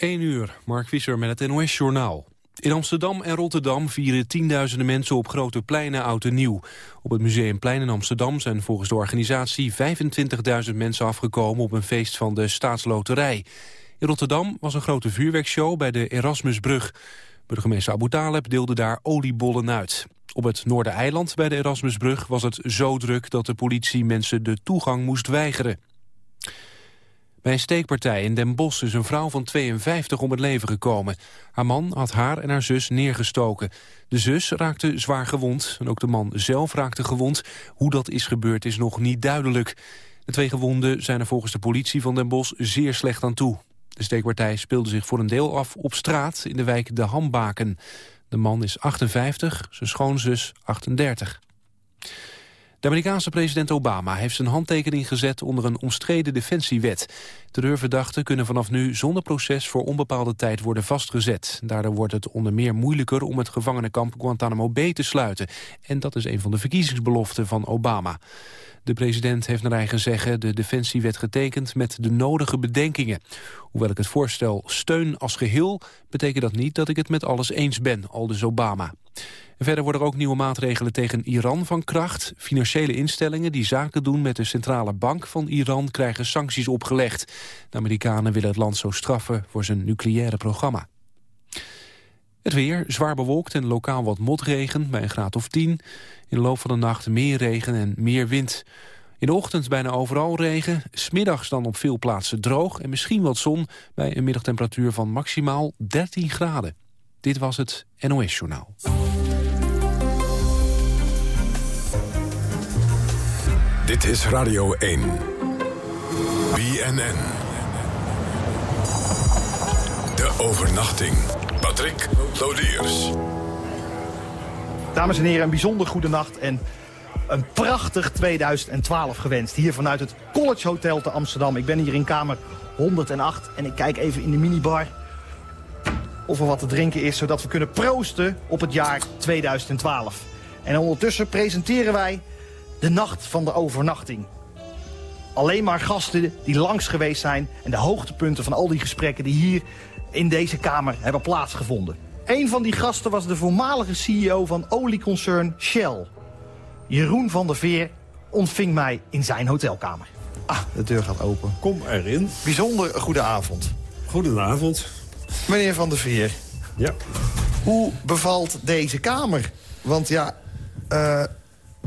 1 uur, Mark Visser met het NOS-journaal. In Amsterdam en Rotterdam vieren tienduizenden mensen op grote pleinen oud en nieuw. Op het Museumplein in Amsterdam zijn volgens de organisatie 25.000 mensen afgekomen op een feest van de Staatsloterij. In Rotterdam was een grote vuurwerkshow bij de Erasmusbrug. Burgemeester Abu Taleb deelde daar oliebollen uit. Op het Noordereiland bij de Erasmusbrug was het zo druk dat de politie mensen de toegang moest weigeren. Bij een steekpartij in Den Bosch is een vrouw van 52 om het leven gekomen. Haar man had haar en haar zus neergestoken. De zus raakte zwaar gewond en ook de man zelf raakte gewond. Hoe dat is gebeurd is nog niet duidelijk. De twee gewonden zijn er volgens de politie van Den Bosch zeer slecht aan toe. De steekpartij speelde zich voor een deel af op straat in de wijk De Hambaken. De man is 58, zijn schoonzus 38. De Amerikaanse president Obama heeft zijn handtekening gezet onder een omstreden defensiewet. Terreurverdachten kunnen vanaf nu zonder proces voor onbepaalde tijd worden vastgezet. Daardoor wordt het onder meer moeilijker om het gevangenenkamp Guantanamo Bay te sluiten. En dat is een van de verkiezingsbeloften van Obama. De president heeft naar eigen zeggen de defensiewet getekend met de nodige bedenkingen. Hoewel ik het voorstel steun als geheel, betekent dat niet dat ik het met alles eens ben, aldus Obama. Verder worden er ook nieuwe maatregelen tegen Iran van kracht. Financiële instellingen die zaken doen met de centrale bank van Iran krijgen sancties opgelegd. De Amerikanen willen het land zo straffen voor zijn nucleaire programma. Het weer, zwaar bewolkt en lokaal wat motregen bij een graad of 10. In de loop van de nacht meer regen en meer wind. In de ochtend bijna overal regen, smiddags dan op veel plaatsen droog... en misschien wat zon bij een middagtemperatuur van maximaal 13 graden. Dit was het NOS Journaal. Dit is Radio 1. BNN. De overnachting. Patrick Lodiers. Dames en heren, een bijzonder goede nacht en een prachtig 2012 gewenst. Hier vanuit het College Hotel te Amsterdam. Ik ben hier in kamer 108 en ik kijk even in de minibar of er wat te drinken is... zodat we kunnen proosten op het jaar 2012. En ondertussen presenteren wij de nacht van de overnachting. Alleen maar gasten die langs geweest zijn... en de hoogtepunten van al die gesprekken die hier in deze kamer hebben plaatsgevonden. Een van die gasten was de voormalige CEO van olieconcern Shell. Jeroen van der Veer ontving mij in zijn hotelkamer. Ah, de deur gaat open. Kom erin. Bijzonder goede avond. Goedenavond. Meneer van der Veer. Ja. Hoe bevalt deze kamer? Want ja, uh,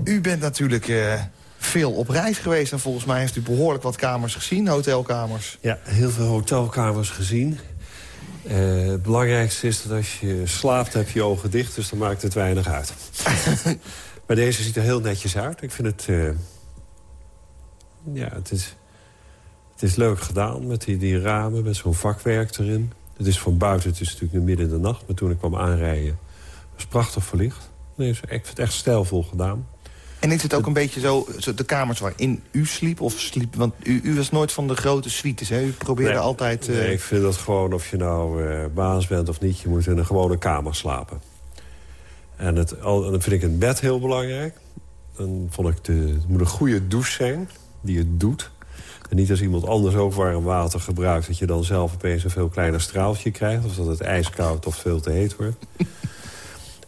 u bent natuurlijk uh, veel op reis geweest... en volgens mij heeft u behoorlijk wat kamers gezien, hotelkamers. Ja, heel veel hotelkamers gezien. Uh, het belangrijkste is dat als je slaapt heb je je ogen dicht... dus dan maakt het weinig uit. maar deze ziet er heel netjes uit. Ik vind het... Uh, ja, het is, het is leuk gedaan met die, die ramen, met zo'n vakwerk erin. Het is van buiten, het is natuurlijk nu midden in de nacht... maar toen ik kwam aanrijden, was het prachtig verlicht. Nee, ik vind het echt stijlvol gedaan. En is het ook een beetje zo, de kamers waarin u sliep? Of sliep want u, u was nooit van de grote suites, hè? U probeerde altijd... Uh... Nee, ik vind dat gewoon, of je nou uh, baas bent of niet... je moet in een gewone kamer slapen. En, het, al, dan vind ik het bed heel belangrijk. Dan vond ik de, het moet een goede douche zijn, die het doet. En niet als iemand anders ook warm water gebruikt... dat je dan zelf opeens een veel kleiner straaltje krijgt... of dat het ijskoud of veel te heet wordt.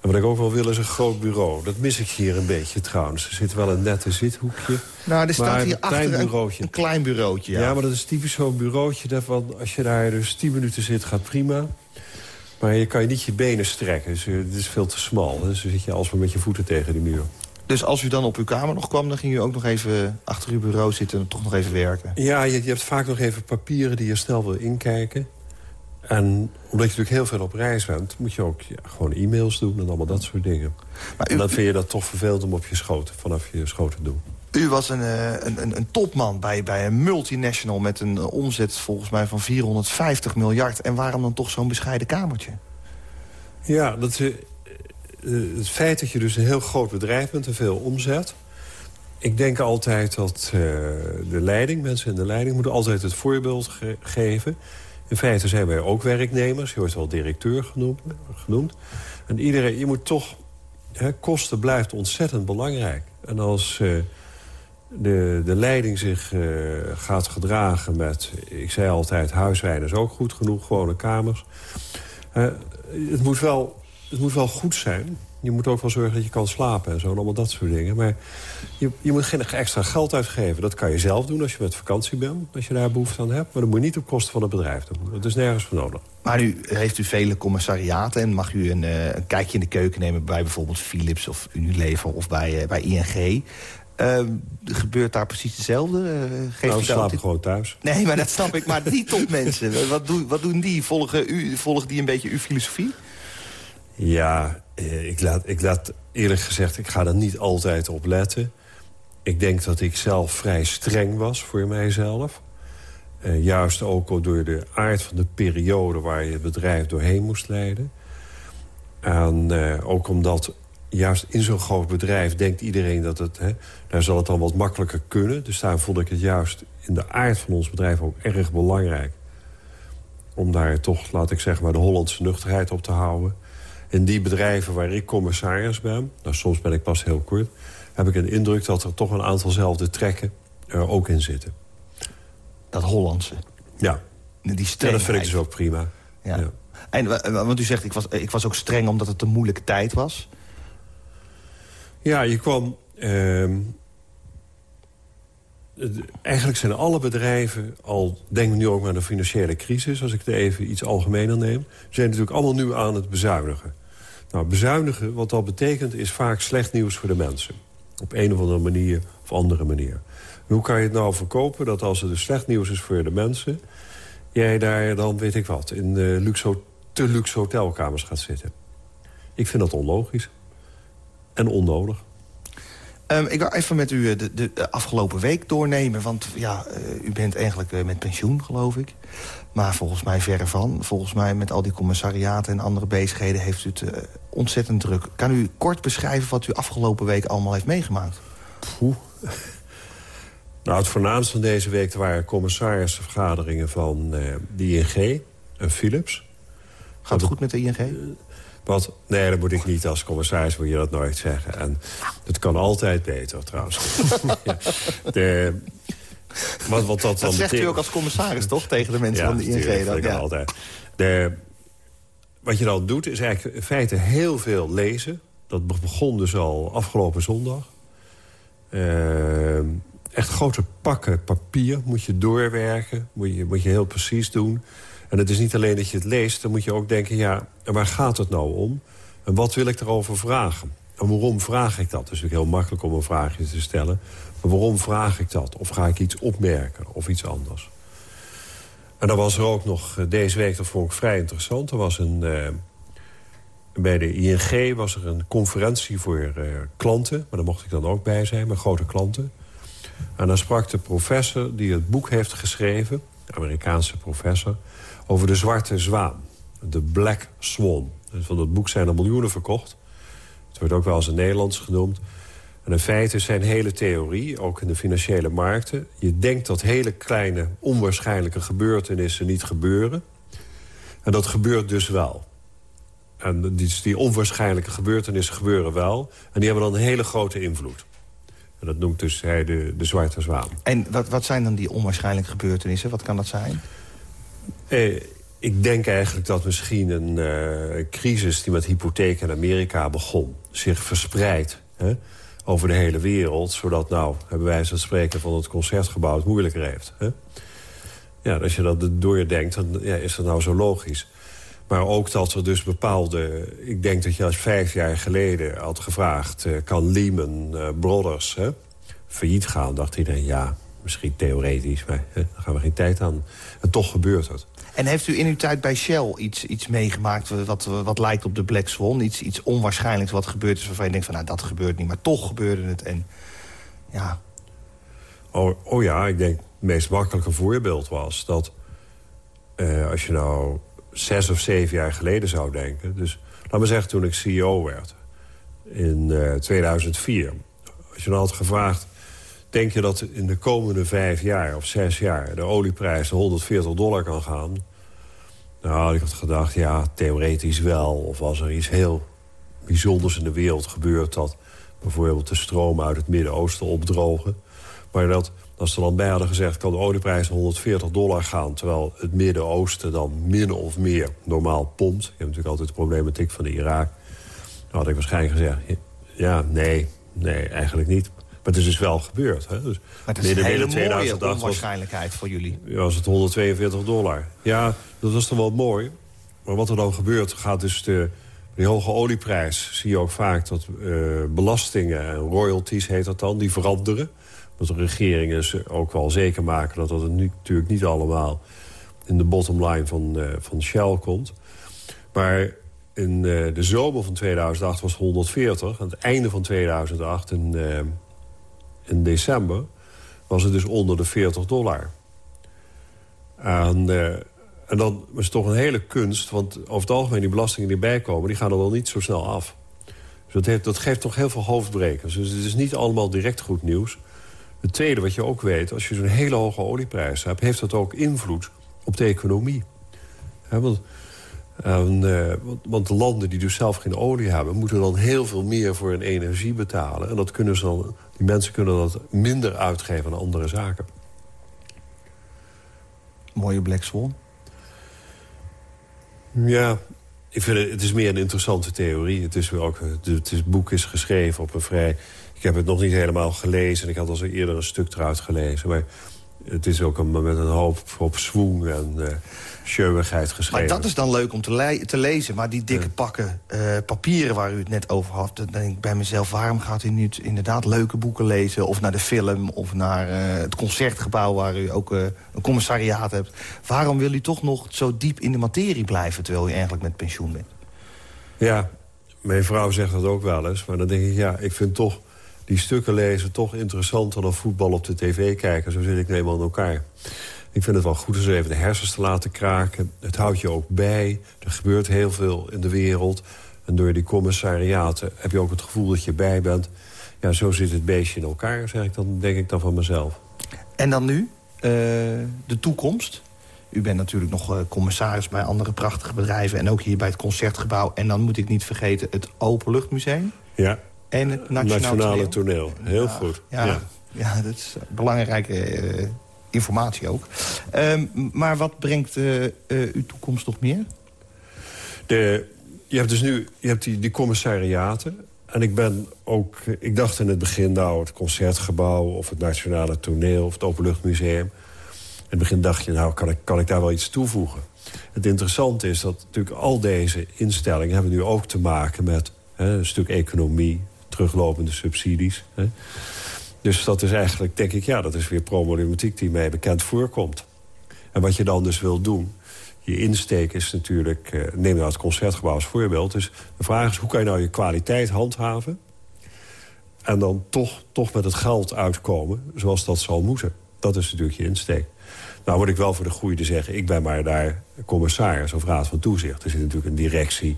En wat ik ook wel wil is een groot bureau. Dat mis ik hier een beetje trouwens. Er zit wel een nette zithoekje. Nou, er staat hier achter een, bureautje. een klein bureautje. Ja. ja, maar dat is typisch zo'n bureautje. Dat als je daar dus 10 minuten zit, gaat prima. Maar je kan je niet je benen strekken. Dus eh, het is veel te smal. Dus dan zit je alsmaar met je voeten tegen de muur. Dus als u dan op uw kamer nog kwam... dan ging u ook nog even achter uw bureau zitten en toch nog even werken? Ja, je, je hebt vaak nog even papieren die je snel wil inkijken. En omdat je natuurlijk heel veel op reis bent... moet je ook ja, gewoon e-mails doen en allemaal dat soort dingen. Maar en dan vind je dat toch vervelend om op je schoot, vanaf je schoot te doen. U was een, eh, een, een, een, topman bij, bij een multinational... met een eh, omzet volgens mij van 450 miljard. En waarom dan toch zo'n bescheiden kamertje? Ja, dat, uh, het feit dat je dus een heel groot bedrijf bent en veel omzet... Ik denk altijd dat de leiding, mensen in de leiding... moeten altijd het voorbeeld geven... In feite zijn wij ook werknemers. Je wordt wel directeur genoemd. genoemd. En iedereen, je moet toch... Hè, kosten blijft ontzettend belangrijk. En als, uh, de, de leiding zich eh, gaat gedragen met... ik zei altijd, huiswijn is ook goed genoeg, gewone kamers. Uh, het, moet wel, het moet wel goed zijn. Je moet ook wel zorgen dat je kan slapen en zo. En allemaal dat soort dingen. Maar je, je moet geen extra geld uitgeven. Dat kan je zelf doen als je met vakantie bent. Als je daar behoefte aan hebt. Maar dat moet je niet op kosten van het bedrijf doen. Dat is nergens voor nodig. Maar nu heeft u vele commissariaten. En mag u een, uh, een kijkje in de keuken nemen bij bijvoorbeeld Philips of Unilever of bij, uh, bij ING. Uh, gebeurt daar precies hetzelfde? Uh, geeft nou, slapen gewoon thuis. Nee, maar dat snap ik. Maar die topmensen, wat, doen, wat doen die? Volgen, u, volgen die een beetje uw filosofie? Ja, eh, ik laat, ik laat eerlijk gezegd, ik ga er niet altijd op letten. Ik denk dat ik zelf vrij streng was voor mijzelf. Uh, juist ook door de aard van de periode waar je het bedrijf doorheen moest leiden. En uh, ook omdat juist in zo'n groot bedrijf denkt iedereen dat het... Hè, daar zal het dan wat makkelijker kunnen. Dus daar vond ik het juist in de aard van ons bedrijf ook erg belangrijk. Om daar toch, laat ik zeggen, maar de Hollandse nuchterheid op te houden. In die bedrijven waar ik commissaris ben... nou soms ben ik pas heel kort... heb ik een indruk dat er toch een aantalzelfde trekken er ook in zitten. Dat Hollandse? Ja. Die ja, dat vind ik dus ook prima. Ja. ja. En, want u zegt, ik was, ik was ook streng omdat het een moeilijke tijd was. Ja, je kwam... Uh, eigenlijk zijn alle bedrijven, al denken we nu ook aan de financiële crisis... als ik het even iets algemener neem... zijn natuurlijk allemaal nu aan het bezuinigen. Nou, bezuinigen, wat dat betekent, is vaak slecht nieuws voor de mensen. Op een of andere manier of andere manier. hoe kan je het nou verkopen dat als het dus slecht nieuws is voor de mensen... jij daar dan, weet ik wat, in de luxe, te luxe hotelkamers gaat zitten? Ik vind dat onlogisch en onnodig. Um, ik wil even met u eh, de, de, afgelopen week doornemen. Want ja, uh, u bent eigenlijk uh, met pensioen, geloof ik. Maar volgens mij verre van. Volgens mij met al die commissariaten en andere bezigheden... heeft u het uh, ontzettend druk. Kan u kort beschrijven wat u afgelopen week allemaal heeft meegemaakt? Poeh. Nou, het voornaamste van deze week waren commissarisvergaderingen van de ING en Philips. Gaat het goed met de ING? Wat, nee, dat moet ik niet als commissaris, moet je dat nooit zeggen. En het kan altijd beter, trouwens. ja. de, wat, wat dat, dat zegt u ook als commissaris, toch? Tegen de mensen van de ING. Dat, ja, altijd. De, wat je dan doet, is eigenlijk in feite heel veel lezen. Dat begon dus al afgelopen zondag. Uh, echt grote pakken papier moet je doorwerken. Moet je, moet je heel precies doen. En het is niet alleen dat je het leest, dan moet je ook denken... ja, waar gaat het nou om? En wat wil ik erover vragen? En waarom vraag ik dat? Het is heel makkelijk om een vraagje te stellen. Maar waarom vraag ik dat? Of ga ik iets opmerken of iets anders? En dan was er ook nog eh, deze week, dat vond ik vrij interessant... er was een... Uh, bij de ING was er een conferentie voor uh, klanten. Maar daar mocht ik dan ook bij zijn, met grote klanten. En dan sprak de professor die het boek heeft geschreven... Amerikaanse professor over de zwarte zwaan. De Black Swan. Van dat boek zijn er miljoenen verkocht. Het wordt ook wel eens in Nederlands genoemd. En in feite is zijn hele theorie, ook in de financiële markten... je denkt dat hele kleine, onwaarschijnlijke gebeurtenissen niet gebeuren. En dat gebeurt dus wel. En die, die onwaarschijnlijke gebeurtenissen gebeuren wel. En die hebben dan een hele grote invloed. En dat noemt dus hij de, de zwarte zwaan. En wat, wat zijn dan die onwaarschijnlijke gebeurtenissen? Wat kan dat zijn? Eh, ik denk eigenlijk dat misschien een uh, crisis die met hypotheek in Amerika begon... zich verspreidt over de hele wereld. Zodat, nou, hebben wij het spreken van het concertgebouw het moeilijker heeft. Hè? Ja, als je dat doordenkt, dan ja, is dat nou zo logisch. Maar ook dat er dus bepaalde... Ik denk dat je als vijf jaar geleden had gevraagd... Uh, kan Lehman uh, Brothers hè, failliet gaan? Dacht iedereen, ja, misschien theoretisch, maar hè, daar gaan we geen tijd aan. En toch gebeurt het. En heeft u in uw tijd bij Shell iets, iets meegemaakt wat, wat lijkt op de Black Swan? Iets, iets onwaarschijnlijks wat gebeurd is waarvan je denkt van nou dat gebeurt niet, maar toch gebeurde het. En, ja. oh, oh ja, ik denk het meest makkelijke voorbeeld was dat uh, als je nou zes of zeven jaar geleden zou denken. Dus laat me zeggen toen ik CEO werd in eh, 2004. Als je dan had gevraagd Denk je dat in de komende vijf jaar of zes jaar... de olieprijs de 140 dollar kan gaan? Nou, ik had gedacht, ja, theoretisch wel. Of als er iets heel bijzonders in de wereld gebeurt... dat bijvoorbeeld de stroom uit het Midden-Oosten opdrogen. Maar dat, als ze dan bij hadden gezegd... kan de olieprijs 140 dollar gaan... terwijl het Midden-Oosten dan min of meer normaal pompt. Je hebt natuurlijk altijd de problematiek van de Irak. Dan had ik waarschijnlijk gezegd... ja, nee, nee, eigenlijk niet. Maar het is dus wel gebeurd. Hè? Dus maar het is een hele mooie onwaarschijnlijkheid voor jullie. Was het 142 dollar. Ja, dat was toch wel mooi. Maar wat er dan gebeurt, gaat dus de, die hoge olieprijs... zie je ook vaak dat uh, belastingen en royalties, heet dat dan, die veranderen. Dat de regeringen ook wel zeker maken dat dat het nu, natuurlijk niet allemaal... in de bottom line van, uh, van Shell komt. Maar in uh, de zomer van 2008 was het 140. Aan het einde van 2008, in, in december... was het dus onder de 40 dollar. En en dan is het toch een hele kunst, want over het algemeen die belastingen die bijkomen... die gaan er wel niet zo snel af. Dus dat, heeft, dat geeft toch heel veel hoofdbrekers. Dus het is niet allemaal direct goed nieuws. Het tweede wat je ook weet, als je zo'n hele hoge olieprijs hebt... heeft dat ook invloed op de economie. want, en, eh, want, de landen die dus zelf geen olie hebben... moeten dan heel veel meer voor hun energie betalen. En dat kunnen ze dan, die mensen kunnen dat minder uitgeven aan andere zaken. Mooie Black Swan. Ja, ik vind het, het is meer een interessante theorie. Het, is ook, het, het boek is geschreven op een vrij... Ik heb het nog niet helemaal gelezen. Ik had al zo eerder een stuk eruit gelezen. Maar het is ook een, met een hoop op swoon en uh, geschreven. Maar dat is dan leuk om te, te lezen. Maar die dikke pakken uh, papieren waar u het net over had... dan denk ik bij mezelf, waarom gaat u niet inderdaad leuke boeken lezen... of naar de film of naar uh, het concertgebouw waar u ook een commissariaat hebt. Waarom wil u toch nog zo diep in de materie blijven... terwijl u eigenlijk met pensioen bent? Ja, mijn vrouw zegt dat ook wel eens. Maar dan denk ik, ja, ik vind toch die stukken lezen toch interessanter dan voetbal op de tv kijken. Zo zit ik helemaal in elkaar. Ik vind het wel goed om ze even de hersens te laten kraken. Het houdt je ook bij. Er gebeurt heel veel in de wereld. En door die commissariaten heb je ook het gevoel dat je bij bent. Ja, zo zit het beestje in elkaar, zeg ik dan, denk ik dan van mezelf. En dan nu, uh, de toekomst. U bent natuurlijk nog uh, commissaris bij andere prachtige bedrijven... en ook hier bij het Concertgebouw. En dan moet ik niet vergeten het Openluchtmuseum. Ja. En het Nationale, toneel. Heel goed. Ja, ja. dat is belangrijke uh, informatie ook. Um, maar wat brengt uh, uh, uw toekomst nog meer? De, je hebt dus nu je hebt die, die commissariaten. En ik ben ook... Ik dacht in het begin, nou, het Concertgebouw... of het Nationale Toneel of het Openluchtmuseum. In het begin dacht je, nou, kan ik, kan ik daar wel iets toevoegen? Het interessante is dat natuurlijk al deze instellingen... hebben nu ook te maken met hè, een stuk economie teruglopende subsidies. Hè. Dus dat is eigenlijk, denk ik, ja, dat is weer problematiek die mij bekend voorkomt. En wat je dan dus wil doen, je insteek is natuurlijk... Eh, neem nou het Concertgebouw als voorbeeld. Dus de vraag is, hoe kan je nou je kwaliteit handhaven... en dan toch, toch met het geld uitkomen zoals dat zal moeten. Dat is natuurlijk je insteek. Nou word ik wel voor de goede zeggen, ik ben maar daar commissaris of raad van toezicht. Er zit natuurlijk een directie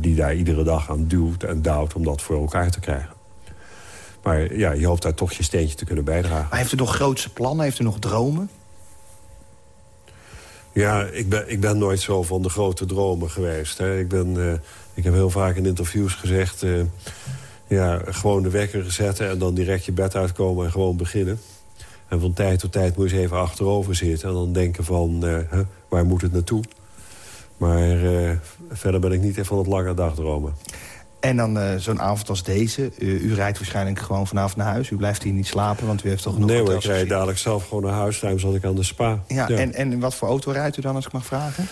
die daar iedere dag aan duwt en duwt om dat voor elkaar te krijgen. Maar ja, je hoopt daar toch je steentje te kunnen bijdragen. Maar heeft u nog grootse plannen? Heeft u nog dromen? Ja, ik ben, ik ben nooit zo van de grote dromen geweest. Hè. Ik, ben, uh, ik heb heel vaak in interviews gezegd... Uh, ja, gewoon de wekker zetten en dan direct je bed uitkomen en gewoon beginnen. En van tijd tot tijd moet je eens even achterover zitten... en dan denken van, uh, waar moet het naartoe? Maar uh, verder ben ik niet van het lange dagdromen. En dan uh, zo'n avond als deze. U, u, rijdt waarschijnlijk gewoon vanavond naar huis. U blijft hier niet slapen, want u heeft toch genoeg Nee ik rijd dadelijk zelf gewoon naar huis. Daarom zat ik aan de spa. Ja, En, en wat voor auto rijdt u dan, als ik mag vragen?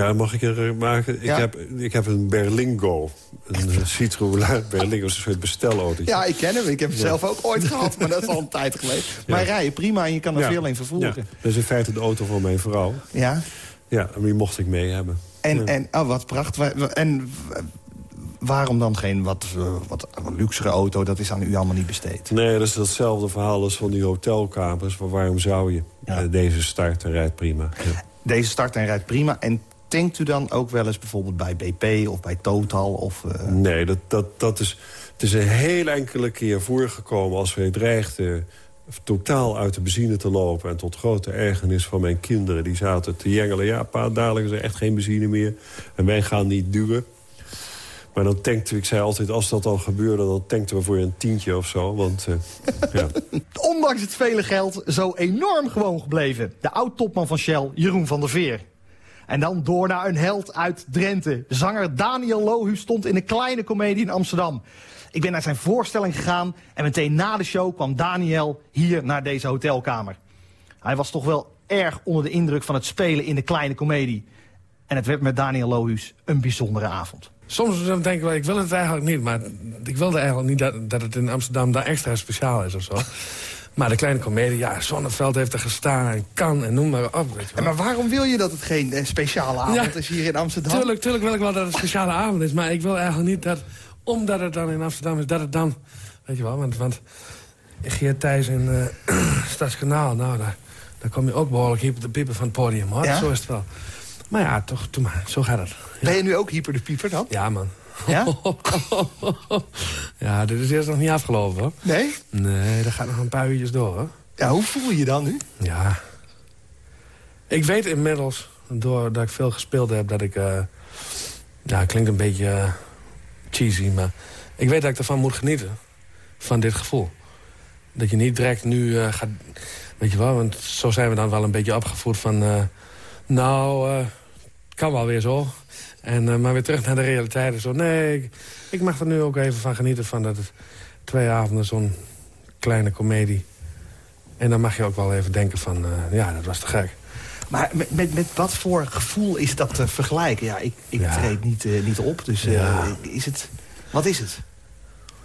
Ja, mag ik er maken? Ik, heb, ik heb een Berlingo. Een Citroën Berlingo, een soort bestelauto. Ja, ik ken hem. Ik heb hem zelf ook ooit gehad, maar dat is al een tijd geleden. Maar rijden prima en je kan er veel in vervoeren. Dat is in feite de auto van mijn vrouw. Ja? Ja, en die mocht ik mee hebben. En, en oh, wat prachtig. En waarom dan geen wat, uh, wat, luxere auto? Dat is aan u allemaal niet besteed. Nee, dat is hetzelfde verhaal als van die hotelkamers. Maar waarom zou je? Uh, deze start en rijdt prima. Deze start en rijdt prima. En tankt u dan ook wel eens bijvoorbeeld bij BP of bij Total? Of, uh... Nee, dat, dat, dat is, het is een heel enkele keer voorgekomen als we dreigden totaal uit de benzine te lopen. En tot grote ergernis van mijn kinderen. Die zaten te jengelen. Ja, pa, dadelijk is er echt geen benzine meer. En wij gaan niet duwen. Maar dan tankten we, ik zei altijd, als dat dan gebeurde... dan tankten we voor een tientje of zo. Want, uh, ja. Ondanks het vele geld zo enorm gewoon gebleven. De oud-topman van Shell, Jeroen van der Veer. En dan door naar een held uit Drenthe. Zanger Daniel Lohu stond in een kleine komedie in Amsterdam. Ik ben naar zijn voorstelling gegaan en meteen na de show kwam Daniel hier naar deze hotelkamer. Hij was toch wel erg onder de indruk van het spelen in de kleine komedie. En het werd met Daniel Lohuus een bijzondere avond. Soms denk ik wel, ik wil het eigenlijk niet, maar ik wilde eigenlijk niet dat, dat het in Amsterdam daar extra speciaal is of zo. Maar de kleine komedie, ja, Zonneveld heeft er gestaan en kan en noem maar op. Weet je wel. maar waarom wil je dat het geen eh, speciale avond is hier in Amsterdam? Tuurlijk, tuurlijk wil ik wel dat het een speciale avond is. Maar ik wil eigenlijk niet dat, omdat het dan in Amsterdam is, dat het dan... Weet je wel, want, want Geert Thijs in uh, Stadskanaal, nou, daar, daar kom je ook behoorlijk hyper de pieper van het podium, hoor. Ja? Zo is het wel. Maar ja, toch, doe maar, zo gaat het. Ben je nu ook hyper de pieper dan? Ja, man. Ja? ja, dit is eerst nog niet afgelopen, hoor. Nee? Nee, dat gaat nog een paar uurtjes door, hoor. Ja, hoe voel je je dan nu? Ja. Ik weet inmiddels, doordat ik veel gespeeld heb, dat ik... Uh, ja, klinkt een beetje uh, cheesy, maar... Ik weet dat ik ervan moet genieten. Van dit gevoel. Dat je niet direct nu uh, gaat... Weet je wel, want zo zijn we dan wel een beetje opgevoed van... nou, kan wel weer zo. En, uh, maar weer terug naar de realiteit. Zo, nee, ik, ik, mag er nu ook even van genieten van dat het twee avonden zo'n kleine komedie. En dan mag je ook wel even denken van, uh, ja, dat was te gek. Maar met, met, met, wat voor gevoel is dat te vergelijken? Ja, ik, ik ja. treed niet, uh, niet op, dus ja. is het, wat is het?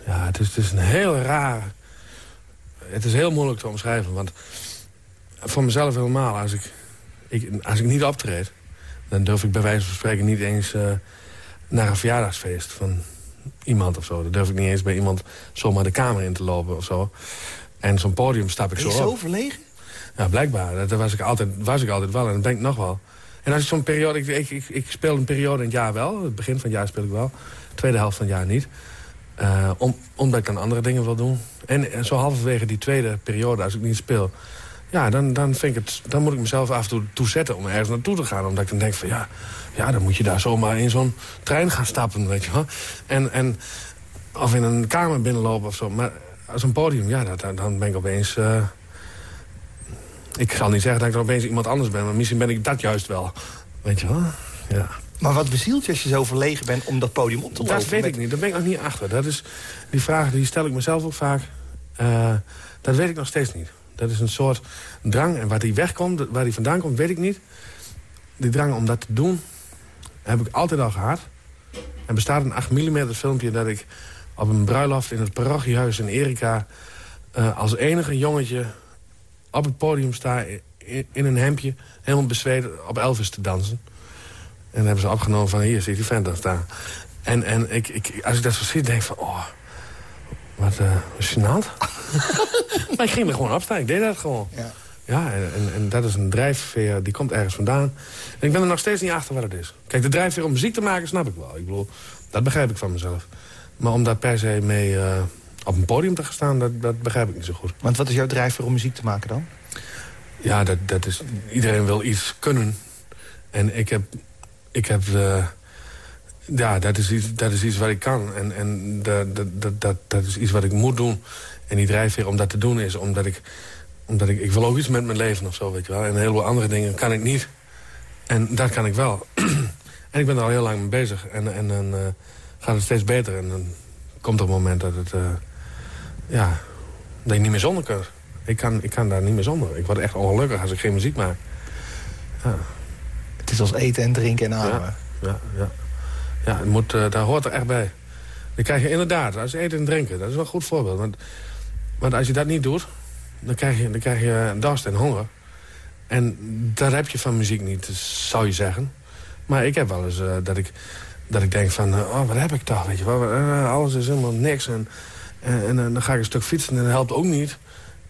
Ja, het is, het is een heel raar... Het is heel moeilijk te omschrijven, want voor mezelf helemaal, als ik, ik, als ik niet optreed dan durf ik bij wijze van spreken niet eens uh, naar een verjaardagsfeest van iemand of zo. Dan durf ik niet eens bij iemand zomaar de kamer in te lopen of zo. En zo'n podium stap ik ben zo op. zo verlegen? Ja, blijkbaar. Dat was ik altijd, was ik altijd wel en dat ben ik nog wel. En als ik zo'n periode... Ik, ik, ik, ik, speel een periode in het jaar wel. Het begin van het jaar speel ik wel. De tweede helft van het jaar niet. Uh, om, omdat ik dan andere dingen wil doen. En, en zo halverwege die tweede periode, als ik niet speel... Ja, dan, dan, vind ik het, dan moet ik mezelf af en toe toezetten om ergens naartoe te gaan. Omdat ik dan denk van ja, ja dan moet je daar zomaar in zo'n trein gaan stappen, weet je wel. En, en, of in een kamer binnenlopen of zo. Maar als een podium, ja, dat, dan ben ik opeens... Uh, ik zal niet zeggen dat ik dan opeens iemand anders ben, maar misschien ben ik dat juist wel. Weet je wel? Ja. Maar wat bezielt je als je zo verlegen bent om dat podium op te lopen? Dat weet ik niet, daar ben ik nog niet achter. Dat is, die vraag die stel ik mezelf ook vaak. Uh, dat weet ik nog steeds niet. Dat is een soort drang. En waar die wegkomt, waar die vandaan komt, weet ik niet. Die drang om dat te doen, heb ik altijd al gehad. Er bestaat een 8 mm filmpje dat ik op een bruiloft in het parochiehuis in Erika... Uh, als enige jongetje op het podium sta in, een hemdje... helemaal bezweten op Elvis te dansen. En dan hebben ze opgenomen van hier zit die vent staan. En, en ik, ik, als ik dat zo zie, denk ik van... Oh, wat uh, gênant. maar ik ging er gewoon opstaan. Ik deed dat gewoon. Ja, ja en, en, dat is een drijfveer, die komt ergens vandaan. En ik ben er nog steeds niet achter wat het is. Kijk, de drijfveer om muziek te maken, snap ik wel. Ik bedoel, dat begrijp ik van mezelf. Maar om daar per se mee uh, op een podium te gaan staan, dat, dat begrijp ik niet zo goed. Want wat is jouw drijfveer om muziek te maken dan? Ja, dat, dat is, iedereen wil iets kunnen. En ik heb... Ik heb uh, ja, dat is, iets, dat is iets wat ik kan. En, en dat, dat, dat, dat is iets wat ik moet doen. En die drijfveer om dat te doen is omdat ik... Omdat ik, ik wil ook iets met mijn leven of zo, weet je wel. En een heleboel andere dingen kan ik niet. En dat kan ik wel. en ik ben er al heel lang mee bezig. En, en dan uh, gaat het steeds beter. En dan komt er een moment dat het... Uh, ja, dat je niet meer zonder kan. Ik, kan. ik kan daar niet meer zonder. Ik word echt ongelukkig als ik geen muziek maak. Ja. Het is als eten en drinken en ademen. Ja, ja, ja. Ja, moet, uh, daar hoort er echt bij. Dan krijg je inderdaad, als eten en drinken, dat is wel een goed voorbeeld. Want, want als je dat niet doet, dan krijg je, dan krijg je dorst en honger. En dat heb je van muziek niet, zou je zeggen. Maar ik heb wel eens uh, dat, ik, dat ik denk van, uh, oh, wat heb ik toch, weet je alles is helemaal niks. En, en, en, dan ga ik een stuk fietsen en dat helpt ook niet.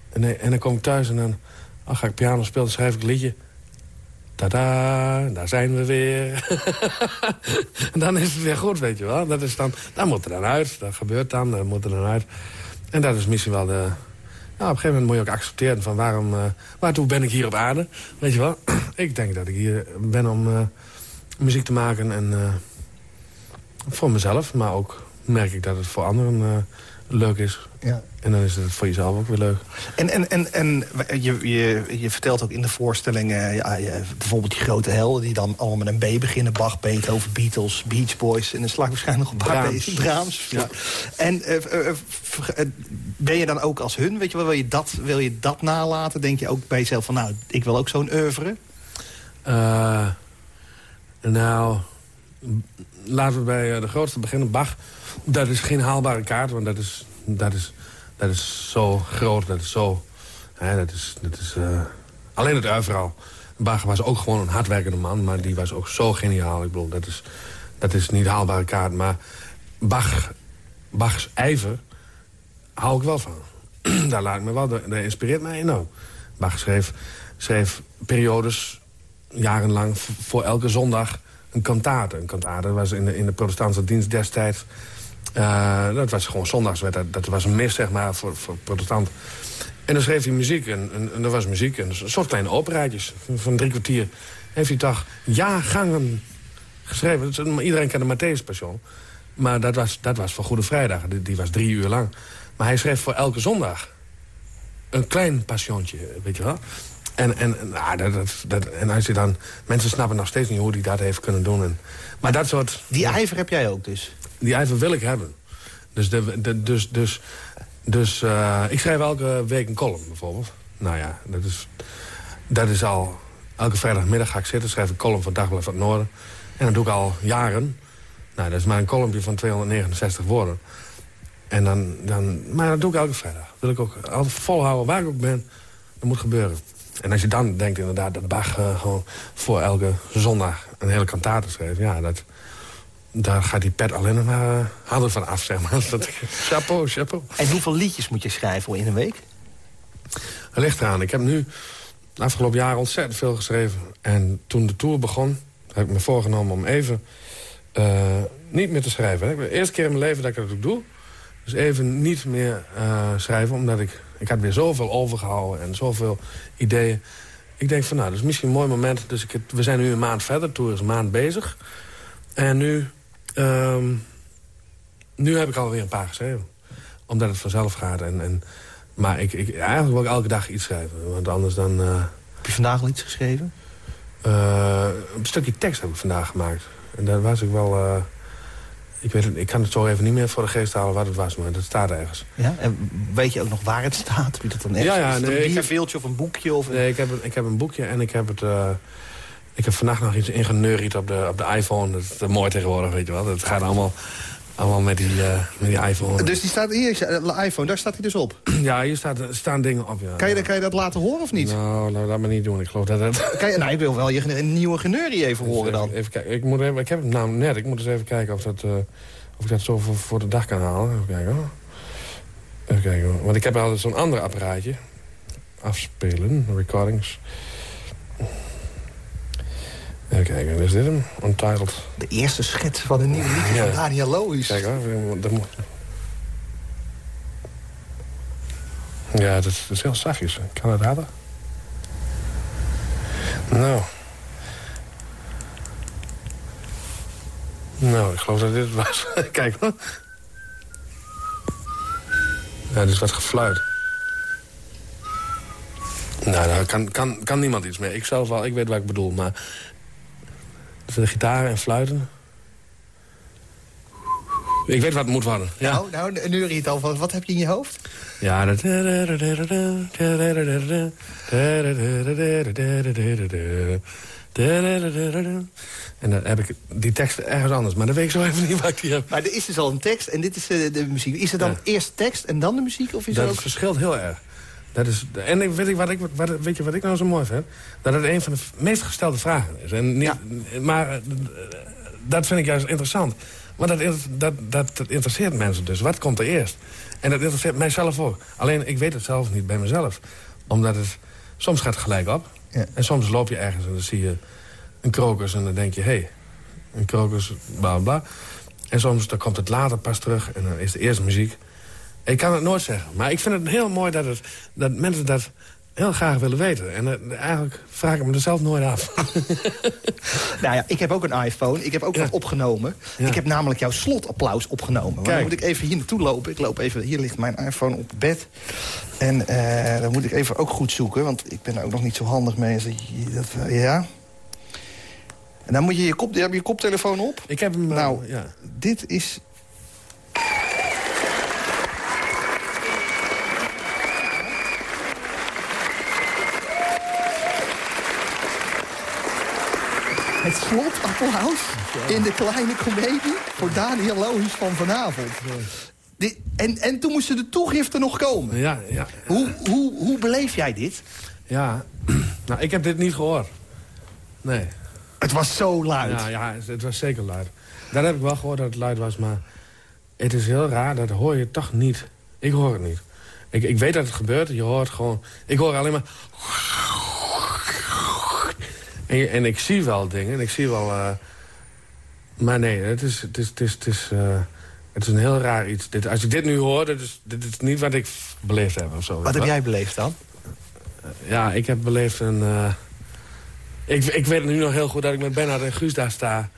En, en dan kom ik thuis en dan oh, ga ik piano spelen, dan schrijf ik een liedje. Tada, daar zijn we weer. dan is het weer goed, weet je wel. Dat is dan, daar moet er dan uit. Dat gebeurt dan, dat moet er dan uit. En dat is misschien wel de... Nou, op een gegeven moment moet je ook accepteren van waarom... Uh, waartoe ben ik hier op aarde, weet je wel. ik denk dat ik hier ben om uh, muziek te maken en... Uh, Voor mezelf, maar ook merk ik dat het voor anderen leuk is. Ja. En dan is het voor jezelf ook weer leuk. En, en, en, en je, je, je vertelt ook in de voorstelling... ja, bijvoorbeeld die grote helden die dan allemaal met een B beginnen. Bach, Beethoven, Beatles, Beach Boys. En dan slag ik waarschijnlijk nog een Brahms. Brahms. Ja. En ben je dan ook als hun? Weet je wel, wil, je dat, wil je dat nalaten? Denk je ook bij jezelf van, nou, ik wil ook zo'n oeuvre? Nou, laten we bij de grootste beginnen. Bach, dat is geen haalbare kaart, want dat is, dat is, dat is zo groot, dat is zo... Hè, dat is, dat is, uh, alleen het overal. Bach was ook gewoon een hardwerkende man, maar die was ook zo geniaal. Ik bedoel, dat is, dat is niet haalbare kaart, maar Bach, Bachs ijver hou ik wel van. Daar laat ik me wel, dat inspireert mij enorm. Bach schreef, schreef periodes, jarenlang, voor elke zondag een kantate. Een kantate was in de, in de protestantse dienst destijds... Uh, dat was gewoon zondags, dat, dat was een mis, zeg maar, voor, protestant. En dan schreef hij muziek, en, er was muziek, en een soort kleine operaatjes van drie kwartier. Heeft hij toch jaargangen geschreven. Iedereen kent de Matthäus Passion. Maar dat was, dat was voor Goede Vrijdag, die, die was drie uur lang. Maar hij schreef voor elke zondag een klein passiontje, weet je wel. En, en, nou, dat, dat, en als je dan... Mensen snappen nog steeds niet hoe hij dat heeft kunnen doen. En, maar dat soort... Die ijver heb jij ook dus? Die ijver wil ik hebben. Dus, dus, dus, dus uh, ik schrijf elke week een column bijvoorbeeld. Nou ja, dat is, dat is al... Elke vrijdagmiddag ga ik zitten, schrijf een column van Dagblad van het Noorden. En dat doe ik al jaren. Nou, dat is maar een columnje van 269 woorden. En dan, dan, maar dat doe ik elke vrijdag. Wil ik ook altijd volhouden waar ik ook ben. Dat moet gebeuren. En als je dan denkt inderdaad dat Bach uh, gewoon voor elke zondag een hele kantate schreef. Ja, dat, daar gaat die pet alleen nog maar uh, harder van af, zeg maar. Dat, chapeau, chapeau. En hoeveel liedjes moet je schrijven in een week? Dat ligt eraan. Ik heb nu de afgelopen jaren ontzettend veel geschreven. En toen de tour begon, heb ik me voorgenomen om even uh, niet meer te schrijven. De eerste keer in mijn leven dat ik dat ook doe. Dus even niet meer uh, schrijven, omdat ik... Ik had weer zoveel overgehouden en zoveel ideeën. Ik denk van, nou, dat is misschien een mooi moment. Dus ik, we zijn nu een maand verder, de tour is een maand bezig. En nu... Um, nu heb ik alweer een paar geschreven. Omdat het vanzelf gaat. En, en, maar ik, ik, eigenlijk wil ik elke dag iets schrijven. Want anders dan... Uh, heb je vandaag al iets geschreven? Uh, een stukje tekst heb ik vandaag gemaakt. En daar was ik wel... Uh, ik, weet het, ik kan het zo even niet meer voor de geest halen wat het was, maar dat staat ergens. Ja? En weet je ook nog waar het staat? Je dat dan echt? Ja, ja, nee, een bierveeltje of een boekje? Of Nee, ik heb, ik heb een boekje en ik heb het... Ik heb vannacht nog iets ingeneuried op de, op de iPhone. Dat is mooi tegenwoordig, weet je wel. Het gaat allemaal allemaal met die, uh, met die iPhone. Dus die staat hier, de iPhone, daar staat hij dus op? Ja, hier staat, staan dingen op, ja. Kan je, kan je dat laten horen of niet? Nou, nou dat maar niet doen. Ik geloof dat het... Kan je, nou, ik wil wel je nieuwe geneurie even horen dan. Even, kijken. Ik, moet even, ik heb het namelijk net. Ik moet eens even kijken of, dat, uh, of ik dat zo voor, voor, de dag kan halen. Even kijken hoor. Even kijken hoor. Want ik heb altijd zo'n ander apparaatje. Afspelen, recordings. Even kijken, is dit hem? Untitled. De eerste schets van een nieuwe liedje van Daniel Lois. Kijk hoor, dat moet... Ja, dat is, dat is heel zachtjes. Kan het hadden? Nou. Nou, ik geloof dat dit het was. Kijk hoor. Ja, dit is wat gefluit. Nou, daar kan, kan, kan niemand iets mee. Ik zelf wel, ik weet wat ik bedoel, maar de gitaar en fluiten. Ik weet wat het moet worden. Ja. Nou, nou, nu het al. Wat heb je in je hoofd? Ja, dat... En dan heb ik die tekst ergens anders. Maar dan weet ik zo even niet waar ik die heb. Maar er is dus al een tekst en dit is de, muziek. Is er dan eerst tekst en dan de muziek? Of is dat ook... verschilt heel erg. Dat is, en weet, ik, wat ik, wat, weet je wat ik nou zo mooi vind? Dat het een van de meest gestelde vragen is. En niet, Maar eh, dat vind ik juist interessant. Maar dat, dat, dat, dat, interesseert mensen dus. Wat komt er eerst? En dat interesseert mijzelf ook. Alleen, ik weet het zelf niet bij mezelf. Omdat het... Soms gaat het gelijk op. Ja. En soms loop je ergens en dan zie je een krokus... en dan denk je, hé, hey, een krokus, bla bla. En soms dan komt het later pas terug en dan is de eerste muziek... Ik kan het nooit zeggen. Maar ik vind het heel mooi dat, het, dat mensen dat heel graag willen weten. En eh, eigenlijk vraag ik me er zelf nooit af. nou ja, ik heb ook een iPhone. Ik heb ook wat opgenomen. Ik heb namelijk jouw slotapplaus opgenomen. dan moet ik even hier naartoe lopen. Ik loop even, hier ligt mijn iPhone op bed. En uh, dan moet ik even ook goed zoeken. Want ik ben er ook nog niet zo handig mee. Dat, uh, ja. En dan moet je je, kop, heb je, je koptelefoon op. Ik heb hem... Nou, ja. dit is het slotapplaus in de kleine komedie voor Daniel Lohuis van vanavond. en, en toen moesten de toegiften nog komen. Ja, ja. Hoe, hoe, hoe beleef jij dit? Ja, nou, ik heb dit niet gehoord. Nee. Het was zo luid. Ja, ja, het was zeker luid. Dat heb ik wel gehoord dat het luid was, maar het is heel raar. Dat hoor je toch niet. Ik hoor het niet. Ik, ik weet dat het gebeurt. Je hoort gewoon... Ik hoor alleen maar... En, en ik zie wel dingen. Ik zie wel... Uh, maar nee, het is, het is, het is, het is, uh, het is een heel raar iets. Dit, als ik dit nu hoor, dit is, dit is niet wat ik beleefd heb of zo. Wat heb jij beleefd dan? Uh, ja, ik heb beleefd een... ik, ik weet nu nog heel goed dat ik met Bernhard en Guus daar sta.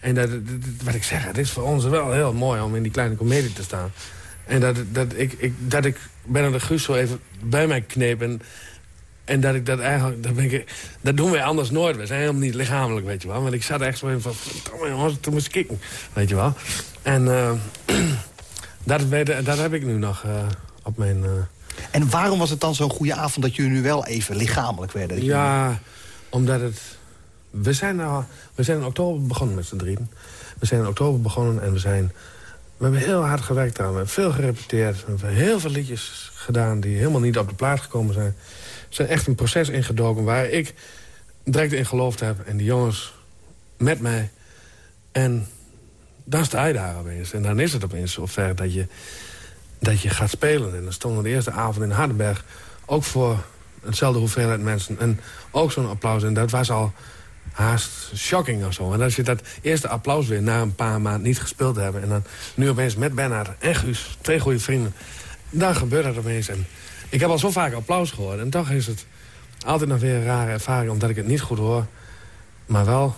En dat, dat, wat ik zeg, het is voor ons wel heel mooi om in die kleine komedie te staan. En dat, dat, ik, ik, dat ik Bernhard en Guus zo even bij mij kneep... En, en dat ik dat eigenlijk, dat, ben ik, dat doen wij anders nooit. We zijn helemaal niet lichamelijk, weet je wel. Want ik zat echt zo in van, jongens, toen moest kicken, weet je wel. En uh, dat, dat heb ik nu nog uh, op mijn... Uh... En waarom was het dan zo'n goede avond dat jullie nu wel even lichamelijk werden? Ja, omdat het... We zijn, nou, we zijn in oktober begonnen met z'n drieën. We zijn in oktober begonnen en we zijn... We hebben heel hard gewerkt aan. We hebben veel gerepeteerd. We hebben heel veel liedjes gedaan die helemaal niet op de plaat gekomen zijn zijn echt een proces ingedoken waar ik direct in geloofd heb. En die jongens met mij. En dan sta je daar opeens. En dan is het opeens zover dat je, dat je gaat spelen. En dan stonden de eerste avond in Hardenberg ook voor hetzelfde hoeveelheid mensen. En ook zo'n applaus. En dat was al haast shocking of zo. En als je dat eerste applaus weer na een paar maanden niet gespeeld hebben... en dan nu opeens met Bernard en Guus, twee goede vrienden... dan gebeurt dat opeens. En ik heb al zo vaak applaus gehoord. En toch is het altijd nog weer een rare ervaring... omdat ik het niet goed hoor, maar wel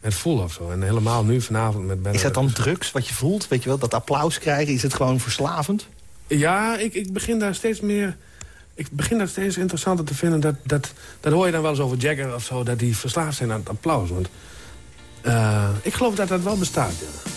het voel of zo. En helemaal nu vanavond met Ben. Is dat dan drugs wat je voelt? Weet je wel, dat applaus krijgen, is het gewoon verslavend? Ja, ik, ik begin daar steeds meer... Ik begin dat steeds interessanter te vinden. Dat, dat, dat hoor je dan wel eens over Jagger of zo... dat die verslaafd zijn aan het applaus. Want uh, ik geloof dat dat wel bestaat, ja.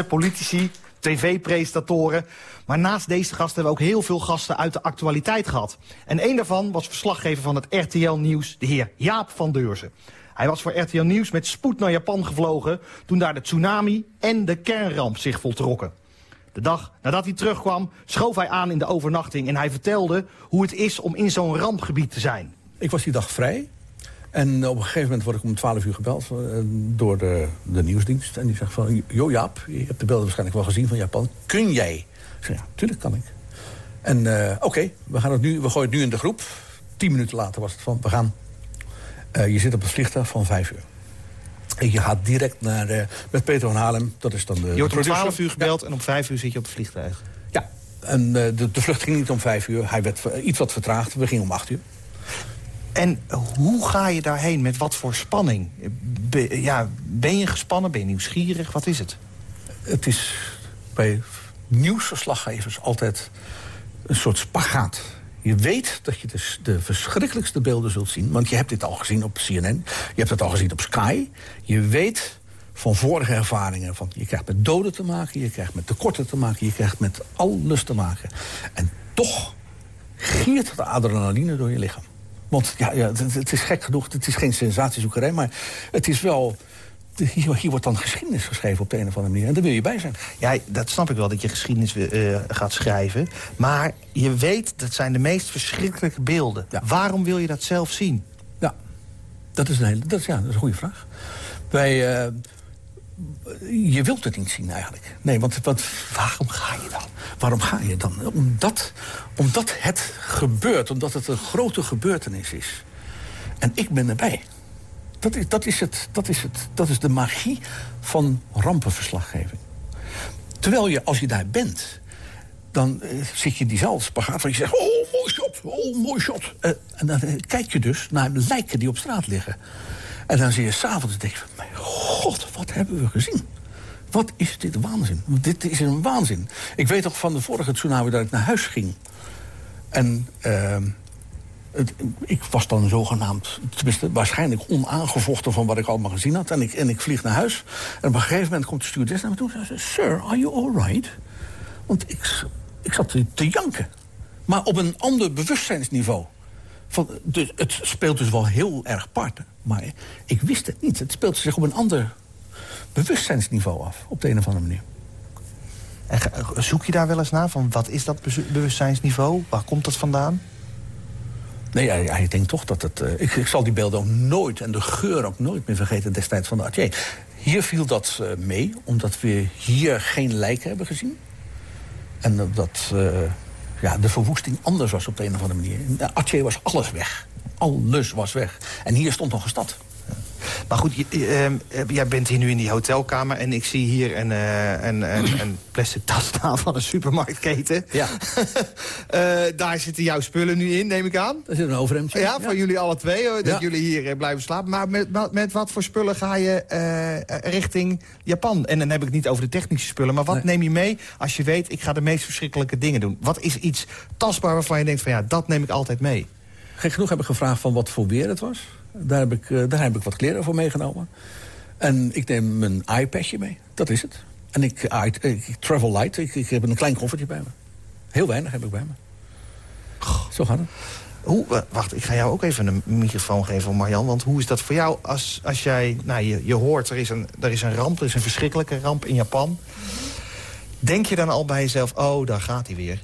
Politici, tv-presentatoren. Maar naast deze gasten hebben we ook heel veel gasten uit de actualiteit gehad. En een daarvan was verslaggever van het RTL Nieuws, de heer Jaap van Deurzen. Hij was voor RTL Nieuws met spoed naar Japan gevlogen... toen daar de tsunami en de kernramp zich voltrokken. De dag nadat hij terugkwam, schoof hij aan in de overnachting... en hij vertelde hoe het is om in zo'n rampgebied te zijn. Ik was die dag vrij. En op een gegeven moment word ik om 12 uur gebeld uh, door de, de, nieuwsdienst. En die zegt van, joh Jaap, je hebt de beelden waarschijnlijk wel gezien van Japan. Kun jij? Ik zeg, ja, tuurlijk kan ik. En uh, oké, okay, we gaan het nu, we gooien het nu in de groep. Tien minuten later was het van, we gaan. Uh, je zit op het vliegtuig van 5 uur. En je gaat direct naar, uh, met Peter van Halem. Dat is dan de, je wordt om 12 uur gebeld ja. en om 5 uur zit je op het vliegtuig. Ja, en de, de vlucht ging niet om 5 uur. Hij werd iets wat vertraagd. We gingen om 8 uur. En hoe ga je daarheen? Met wat voor spanning? Ja, ben je gespannen? Ben je nieuwsgierig? Wat is het? Het is bij nieuwsverslaggevers altijd een soort spagaat. Je weet dat je de, de, verschrikkelijkste beelden zult zien. Want je hebt dit al gezien op CNN. Je hebt het al gezien op Sky. Je weet van vorige ervaringen. Van, je krijgt met doden te maken. Je krijgt met tekorten te maken. Je krijgt met alles te maken. En toch giert de adrenaline door je lichaam. Want ja, ja het, het, is gek genoeg, het is geen sensatiezoekerij... maar het is wel... Hier, hier, wordt dan geschiedenis geschreven op de een of andere manier. En daar wil je bij zijn. Ja, dat snap ik wel, dat je geschiedenis uh, gaat schrijven. Maar je weet, dat zijn de meest verschrikkelijke beelden. Ja. Waarom wil je dat zelf zien? Ja, dat is een, hele, dat is, ja, dat is een goede vraag. Wij... Uh, je wilt het niet zien eigenlijk. Nee, want, want waarom ga je dan? Waarom ga je dan? Omdat, omdat het gebeurt, omdat het een grote gebeurtenis is. En ik ben erbij. Dat is, dat is, het, dat is, het, dat is de magie van rampenverslaggeving. Terwijl je, als je daar bent, dan uh, zit je diezelfde spagaat... waar je zegt, oh, mooi shot, oh, mooi shot. Uh, en dan uh, kijk je dus naar lijken die op straat liggen. En dan zie je s'avonds denk je, god, wat hebben we gezien? Wat is dit waanzin? Dit is een waanzin. Ik weet toch van de vorige tsunami dat ik naar huis ging. En uh, het, ik was dan zogenaamd, tenminste waarschijnlijk onaangevochten van wat ik allemaal gezien had. En ik, en ik vlieg naar huis. En op een gegeven moment komt de stewardess naar me toe en zei... Sir, are you alright? Want ik, ik zat te, te janken. Maar op een ander bewustzijnsniveau. Van, dus, het speelt dus wel heel erg parten. Maar ik wist het niet. Het speelt zich op een ander bewustzijnsniveau af. Op de een of andere manier. En zoek je daar wel eens naar? Van wat is dat bewustzijnsniveau? Waar komt dat vandaan? Nee, ja, ik denk toch dat het... Uh, ik, ik, zal die beelden ook nooit en de geur ook nooit meer vergeten destijds van de atelier. Hier viel dat uh, mee, omdat we hier geen lijken hebben gezien. En uh, dat ja, de verwoesting anders was op de een of andere manier. In de atelier was alles weg. Alles was weg. En hier stond nog een stad. Maar goed, je, uh, jij bent hier nu in die hotelkamer... en ik zie hier een, uh, een, een, een plastic tas staan van een supermarktketen. Ja. uh, daar zitten jouw spullen nu in, neem ik aan. Daar zit een overhemdje. Ja, van jullie alle twee, hoor, dat ja. jullie hier blijven slapen. Maar met, met wat voor spullen ga je richting Japan? En dan heb ik het niet over de technische spullen... maar wat nee. neem je mee als je weet... ik ga de meest verschrikkelijke dingen doen? Wat is iets tastbaar waarvan je denkt van ja, dat neem ik altijd mee? Gek genoeg heb ik gevraagd van wat voor weer het was. Daar heb ik, uh, daar heb ik wat kleren voor meegenomen. En ik neem mijn iPadje mee. Dat is het. En ik, ik, ik travel light. Ik, ik, heb een klein koffertje bij me. Heel weinig heb ik bij me. Zo gaat het. Hoe, uh, wacht, ik ga jou ook even een microfoon geven, Marjan. Want hoe is dat voor jou als, als jij... Nou, je, je hoort, er is, een, er is een ramp, er is een verschrikkelijke ramp in Japan. Denk je dan al bij jezelf, oh, daar gaat hij weer?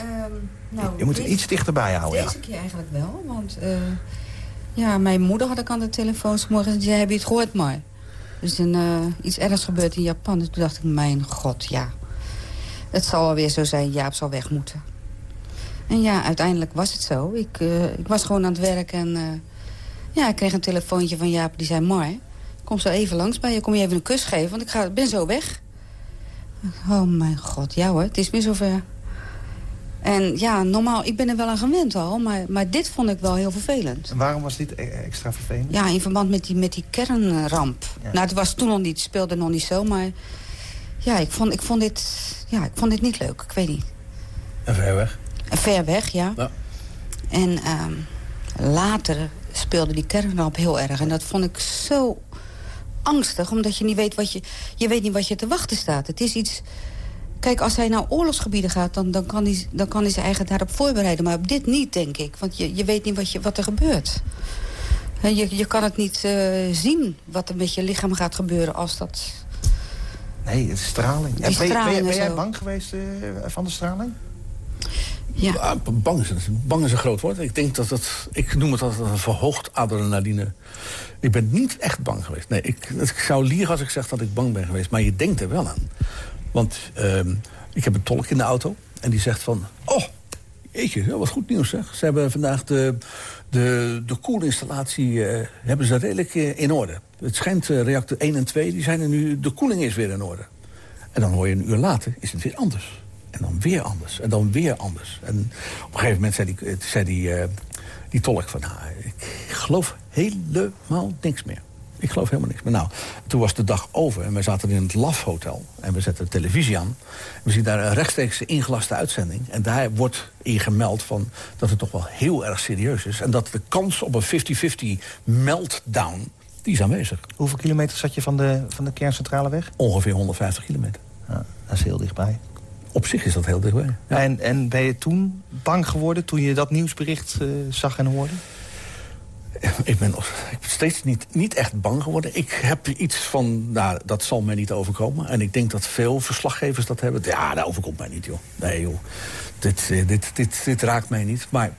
Um, nou, je moet hem iets dichterbij houden. Deze keer eigenlijk wel, want... Ja, mijn moeder had ik aan de telefoon morgens en zei, heb je het gehoord maar? Dus een, uh, iets ergs gebeurd in Japan. Dus toen dacht ik, mijn god, ja. Het zal alweer zo zijn, Jaap zal weg moeten. En ja, uiteindelijk was het zo. Ik, uh, ik was gewoon aan het werk en... Uh, ja, ik kreeg een telefoontje van Jaap, die zei... Mar, kom zo even langs bij je, kom je even een kus geven... want ik ga, ben zo weg. Oh mijn god, ja hoor, het is weer zover. En ja, normaal, ik ben er wel aan gewend al, maar, maar dit vond ik wel heel vervelend. En waarom was dit e- extra vervelend? Ja, in verband met die, met die kernramp. Ja. Nou, het was toen nog niet, speelde nog niet zo, maar... ja, ik vond, ik, vond dit, ja, ik vond dit niet leuk. Ik weet niet. En ver weg. En ver weg, ja. Ja. En ehm, later speelde die kernramp heel erg. En dat vond ik zo angstig, omdat je niet weet wat je, je, weet niet wat je te wachten staat. Het is iets... Kijk, als hij naar oorlogsgebieden gaat, dan, dan, kan hij, dan kan hij zich eigen daarop voorbereiden. Maar op dit niet, denk ik. Want je, je weet niet wat, je, wat er gebeurt. Hè, Je, je kan het niet eh, zien wat er met je lichaam gaat gebeuren als dat... Nee, het is straling. Die En ben, en jij bang geweest eh, van de straling? Ja, Ah, bang, is, het- bang is een groot woord. Ik denk dat het, ik noem het altijd een verhoogd adrenaline. Ik ben niet echt bang geweest. Nee, ik, ik zou liegen als ik zeg dat ik bang ben geweest. Maar je denkt er wel aan. Want ehm, ik heb een tolk in de auto. En die zegt van... Oh, jeetje, dat was goed nieuws zeg. Ze hebben vandaag de, de, de koelinstallatie... eh, hebben ze redelijk eh, in orde. Het schijnt eh, reactor 1 en 2, die zijn er nu... De koeling is weer in orde. En dan hoor je een uur later, is het weer anders. En dan weer anders. En dan weer anders. En op een gegeven moment zei die, zei die, die tolk van... Nou, ik geloof helemaal niks meer. Ik geloof helemaal niks meer. Nou, toen was de dag over en wij zaten in het LAF Hotel. En we zetten de televisie aan. We zien daar een rechtstreeks ingelaste uitzending. En daar wordt in gemeld van dat het toch wel heel erg serieus is. En dat de kans op een 50-50 meltdown, die is aanwezig. Hoeveel kilometer zat je van de, van de kerncentrale weg? Ongeveer 150 kilometer. Ja, dat is heel dichtbij. Op zich is dat heel dichtbij. Ja. En, en ben je toen bang geworden toen je dat nieuwsbericht eh, zag en hoorde? Ik ben, ik ben steeds niet, niet echt bang geworden. Ik heb iets van, nou, dat zal mij niet overkomen. En ik denk dat veel verslaggevers dat hebben. Ja, dat overkomt mij niet, joh. Nee, joh. Dit, eh, dit, dit, dit raakt mij niet. Maar,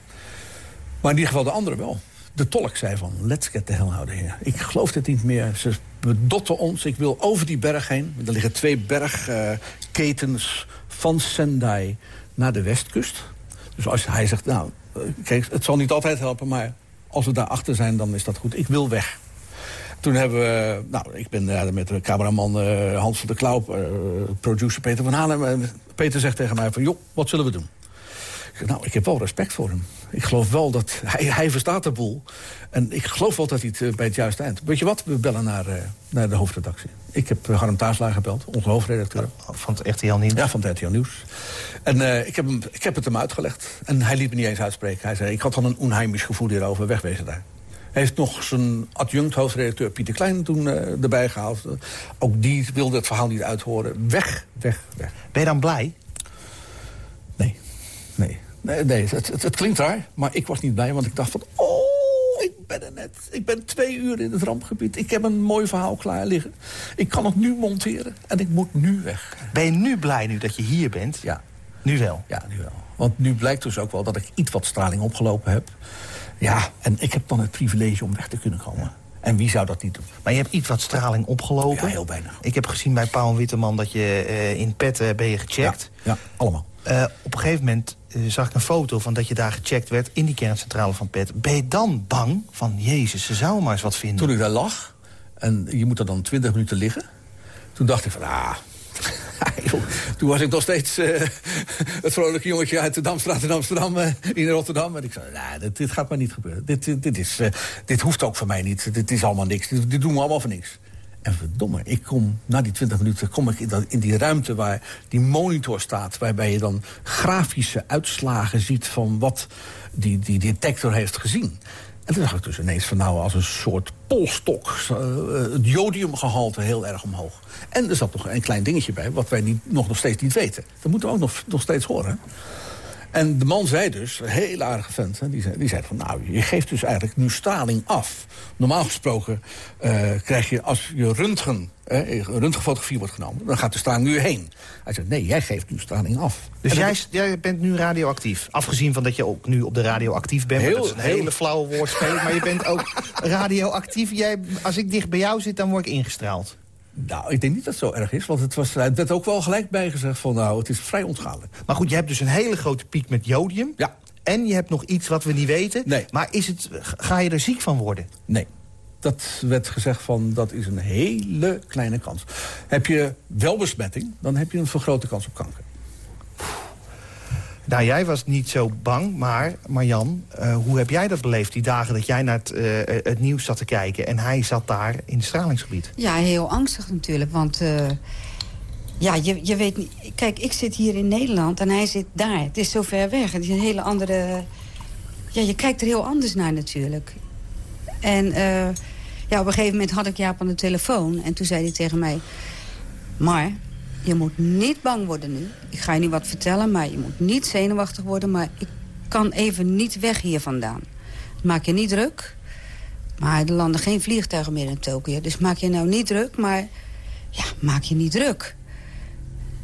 maar in ieder geval de anderen wel. De tolk zei van, let's get the hell out of here. Ik geloof dit niet meer. Ze bedotten ons. Ik wil over die berg heen. Er liggen twee bergketens van Sendai naar de westkust. Dus als hij zegt, nou, eh, kijk, het zal niet altijd helpen... maar als we daarachter zijn, dan is dat goed. Ik wil weg. Toen hebben we, nou, ik ben met de cameraman eh, Hans van der Klauw, eh, producer Peter van Halen. En Peter zegt tegen mij van, joh, wat zullen we doen? Ik nou, ik heb wel respect voor hem. Ik geloof wel dat, hij, hij verstaat de boel. En ik geloof wel dat hij het eh, bij het juiste eind... Weet je wat, we bellen naar, eh, naar de hoofdredactie. Ik heb eh, Harm Taaslaar gebeld, onze hoofdredacteur. Van het RTL Nieuws? Ja, van het RTL Nieuws. En ik, heb hem, ik heb het hem uitgelegd. En hij liet me niet eens uitspreken. Hij zei, ik had al een onheimisch gevoel hierover, wegwezen daar. Hij heeft nog zijn adjunct hoofdredacteur Pieter Klein toen erbij gehaald. Ook die wilde het verhaal niet uithoren. Weg, weg, weg. Ben je dan blij? Nee, nee. Nee, nee het, het, het klinkt raar, maar ik was niet blij. Want ik dacht van, oh, ik ben er net. Ik ben twee uur in het rampgebied. Ik heb een mooi verhaal klaar liggen. Ik kan het nu monteren en ik moet nu weg. Ben je nu blij nu dat je hier bent? Ja, Nu wel. ja, nu wel. Want nu blijkt dus ook wel dat ik iets wat straling opgelopen heb. Ja, en ik heb dan het privilege om weg te kunnen komen. En wie zou dat niet doen? Maar je hebt iets wat straling opgelopen. Ja, heel weinig. Ik heb gezien bij Paul Witteman dat je eh, in Petten ben je gecheckt. Ja, ja allemaal. Eh, op een gegeven moment zag ik een foto van dat je daar gecheckt werd... in die kerncentrale van Pet. Ben je dan bang van, jezus, ze zouden maar eens wat vinden? Toen ik daar lag, en je moet er dan 20 minuten liggen... toen dacht ik van, ah... toen was ik nog steeds eh, het vrolijke jongetje uit de Damstraat in Amsterdam, eh, in Rotterdam. En ik zei, nou, dit, gaat maar niet gebeuren. Dit, dit, is, eh, dit hoeft ook voor mij niet. Dit is allemaal niks. Dit doen we allemaal voor niks. En verdomme, ik kom na die 20 minuten kom ik in, die ruimte waar die monitor staat... waarbij je dan grafische uitslagen ziet van wat die, die detector heeft gezien. En toen zag ik dus ineens van nou als een soort polstok... eh, het jodiumgehalte heel erg omhoog. En er zat nog een klein dingetje bij, wat wij niet, nog, nog steeds niet weten. Dat moeten we ook nog, nog steeds horen. En de man zei dus, een heel aardige vent, hè, die, zei, die zei van... nou, je geeft dus eigenlijk nu straling af. Normaal gesproken eh, krijg je, als je röntgen, eh, röntgenfotografie wordt genomen... dan gaat de straling nu heen. Hij zei, nee, jij geeft nu straling af. Dus jij, jij bent nu radioactief. Afgezien van dat je ook nu op de radio actief bent. Heel- dat is een heel- hele flauwe woordspeling. maar je bent ook radioactief. Jij, als ik dicht bij jou zit, dan word ik ingestraald. Nou, ik denk niet dat het zo erg is. Want het, was, het werd ook wel gelijk bijgezegd van... nou, het is vrij onschadelijk. Maar goed, je hebt dus een hele grote piek met jodium. Ja. En je hebt nog iets wat we niet weten. Nee. Maar is het, ga je er ziek van worden? Nee. Dat werd gezegd van, dat is een hele kleine kans. Heb je wel besmetting, dan heb je een vergrote kans op kanker. Nou, jij was niet zo bang, maar Marjan, eh, hoe heb jij dat beleefd? Die dagen dat jij naar het, eh, het nieuws zat te kijken... en hij zat daar in het stralingsgebied. Ja, heel angstig natuurlijk. Want eh, Ja, je, je weet niet... Kijk, ik zit hier in Nederland en hij zit daar. Het is zo ver weg. Het is een hele andere... Ja, je kijkt er heel anders naar natuurlijk. En ja, op een gegeven moment had ik Jaap aan de telefoon. En toen zei hij tegen mij... Maar, je moet niet bang worden nu. Ik ga je niet wat vertellen, maar je moet niet zenuwachtig worden. Maar ik kan even niet weg hier vandaan. Maak je niet druk. Maar er landen geen vliegtuigen meer in Tokio. Dus maak je nou niet druk, maar... Ja, maak je niet druk.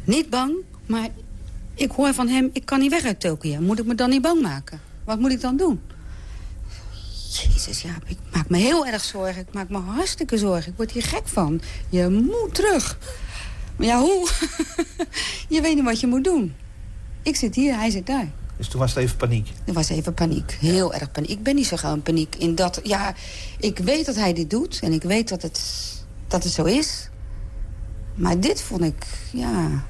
Niet bang, maar ik hoor van hem... ik kan niet weg uit Tokio. Moet ik me dan niet bang maken? Wat moet ik dan doen? Jezus, ja, ik maak me heel erg zorgen. Ik maak me hartstikke zorgen. Ik word hier gek van. Je moet terug. Maar ja, hoe? je weet niet wat je moet doen. Ik zit hier, hij zit daar. Dus toen was het even paniek. Er was even paniek. Heel erg paniek. Ik ben niet zo gauw in paniek. In dat, ja, ik weet dat hij dit doet. En ik weet dat het, dat het zo is. Maar dit vond ik, ja,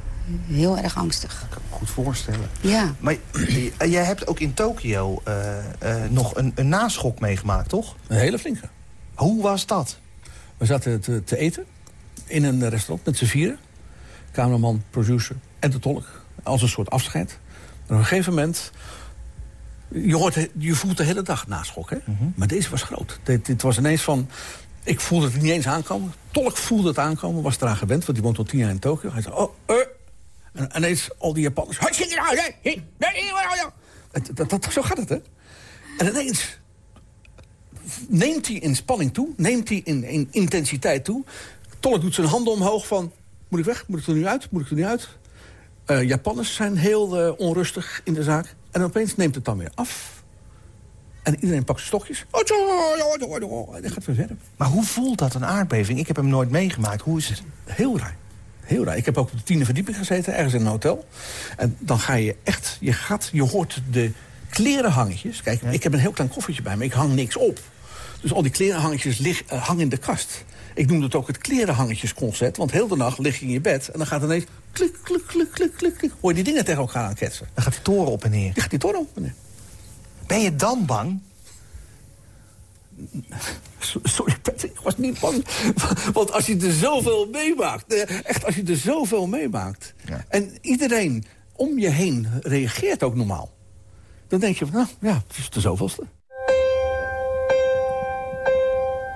heel erg angstig. Ik kan me goed voorstellen. Ja. Maar jij hebt ook in Tokio eh, eh, nog een, een naschok meegemaakt, toch? Een hele flinke. Hoe was dat? We zaten te, te eten in een restaurant met z'n vieren. Cameraman, producer en de tolk. Als een soort afscheid. En op een gegeven moment... Je, hoort, je voelt de hele dag naschok, hè? Maar deze was groot. Dit, dit was ineens van... Ik voelde het niet eens aankomen. Tolk voelde het aankomen, was eraan gewend... want die woont al tien jaar in Tokio. Hij zei, oh, eh. En ineens al die Japanners... Het- dat, dat, zo gaat het, hè? En ineens neemt hij in spanning toe, neemt hij in, in intensiteit toe. Tolk doet zijn handen omhoog van... moet ik weg, moet ik er nu uit, moet ik er nu uit? Eh, Japanners zijn heel eh, onrustig in de zaak. En opeens neemt het dan weer af. En iedereen pakt zijn stokjes. En dat gaat weer verder. Maar hoe voelt dat, een aardbeving? Ik heb hem nooit meegemaakt. Hoe is het? Heel raar. Heel raar. Ik heb ook op de tiende verdieping gezeten, ergens in een hotel. En dan ga je echt, je gaat, je hoort de klerenhangetjes. Kijk, ik heb een heel klein koffertje bij me, ik hang niks op. Dus al die klerenhangetjes lig, eh, hangen in de kast. Ik noem het ook het klerenhangetjesconcert, want heel de nacht lig je in je bed... en dan gaat ineens klik, klik, klik, klik, klik, klik. Hoor je die dingen tegen elkaar aan ketsen. Dan gaat die toren op en neer. Je gaat die toren op. Nee. Ben je dan bang? So- Sorry, Patrick, ik was niet bang. Want als je er zoveel meemaakt... eh, Echt, als je er zoveel meemaakt... Ja. en iedereen om je heen reageert ook normaal... dan denk je, van, nou ja, het is de zoveelste.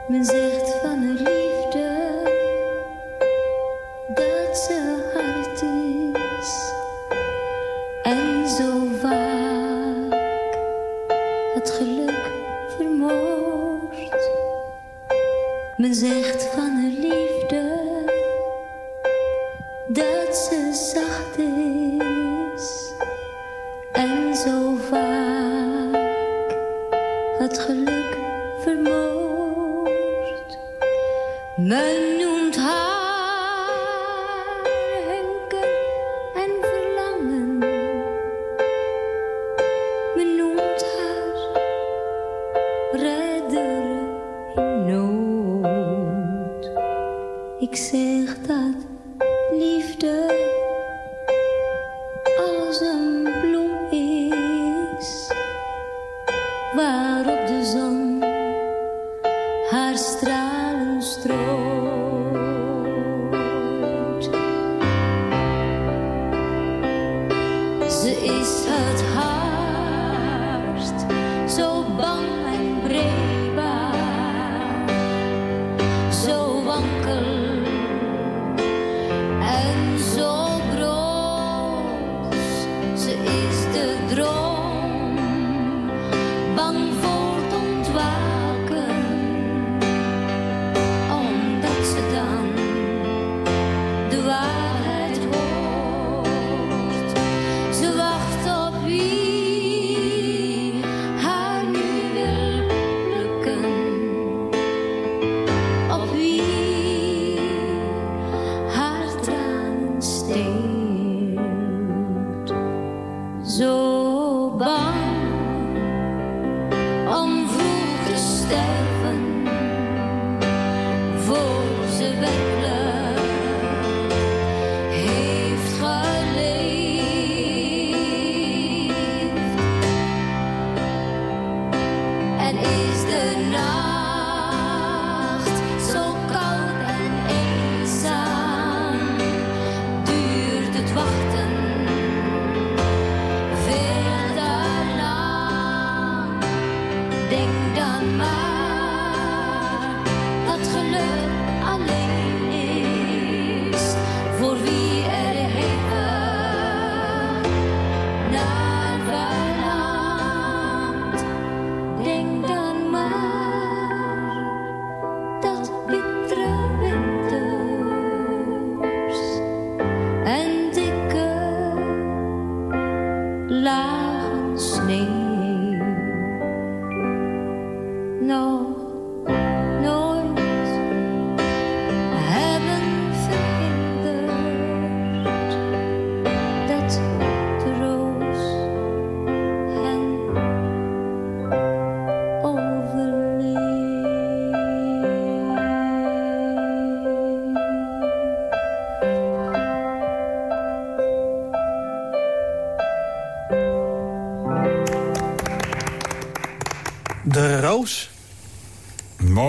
Men zegt Men Ik zeg dat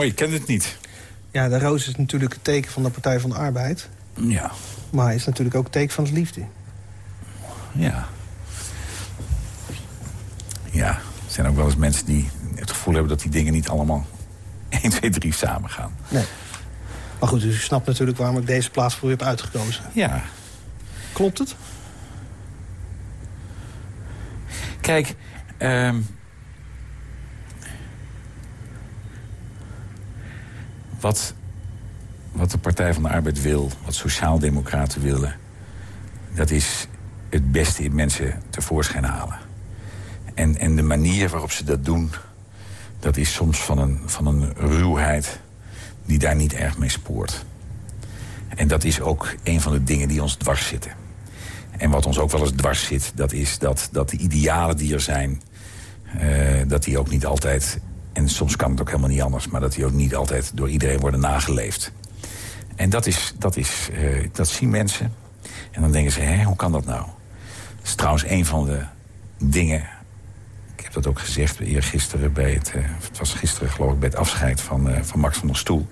Mooi, ik ken het niet. Ja, de roos is natuurlijk het teken van de Partij van de Arbeid. Ja, Maar is natuurlijk ook het teken van de liefde. ja. Ja, er zijn ook wel eens mensen die het gevoel hebben... dat die dingen niet allemaal 1, 2, 3 samen gaan. Nee. Maar goed, dus u snapt natuurlijk waarom ik deze plaats voor u heb uitgekozen. Ja, Klopt het? Kijk, ehm, wat, wat de Partij van de Arbeid wil, wat sociaaldemocraten willen... dat is het beste in mensen tevoorschijn halen. En, en de manier waarop ze dat doen... dat is soms van een, van een ruwheid die daar niet erg mee spoort. En dat is ook een van de dingen die ons dwars zitten. En wat ons ook wel eens dwars zit, dat is dat, dat de idealen die er zijn... eh, dat die ook niet altijd, en soms kan het ook helemaal niet anders... maar dat die ook niet altijd door iedereen worden nageleefd. En dat, is, dat, is, eh, dat zien mensen. En dan denken ze, hé, hoe kan dat nou? Dat is trouwens een van de dingen... Ik heb dat ook gezegd eergisteren bij het... eh, het was gisteren geloof ik bij het afscheid van, eh, van Max van der Stoel.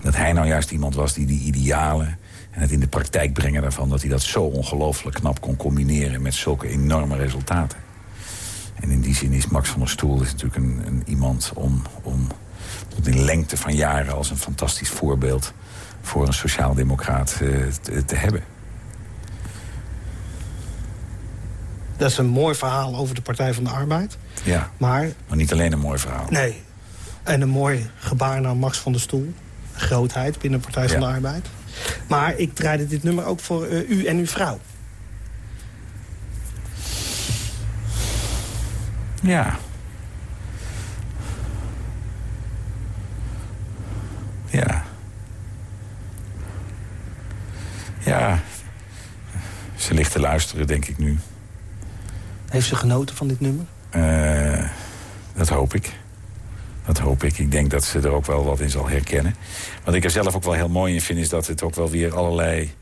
Dat hij nou juist iemand was die die idealen... en het in de praktijk brengen daarvan... dat hij dat zo ongelooflijk knap kon combineren... met zulke enorme resultaten. En in die zin is Max van der Stoel is natuurlijk een, een iemand om, om tot in lengte van jaren... als een fantastisch voorbeeld voor een sociaaldemocraat eh, te, te hebben. Dat is een mooi verhaal over de Partij van de Arbeid. Ja, Maar, maar niet alleen een mooi verhaal. nee. En een mooi gebaar naar Max van der Stoel. Grootheid binnen de Partij van de Arbeid. Maar ik draaide dit nummer ook voor eh, u en uw vrouw. Ja. Ja. Ja. Ze ligt te luisteren, denk ik nu. Heeft ze genoten van dit nummer? Eh, dat hoop ik. Dat hoop ik. Ik denk dat ze er ook wel wat in zal herkennen. Wat ik er zelf ook wel heel mooi in vind... is dat het ook wel weer allerlei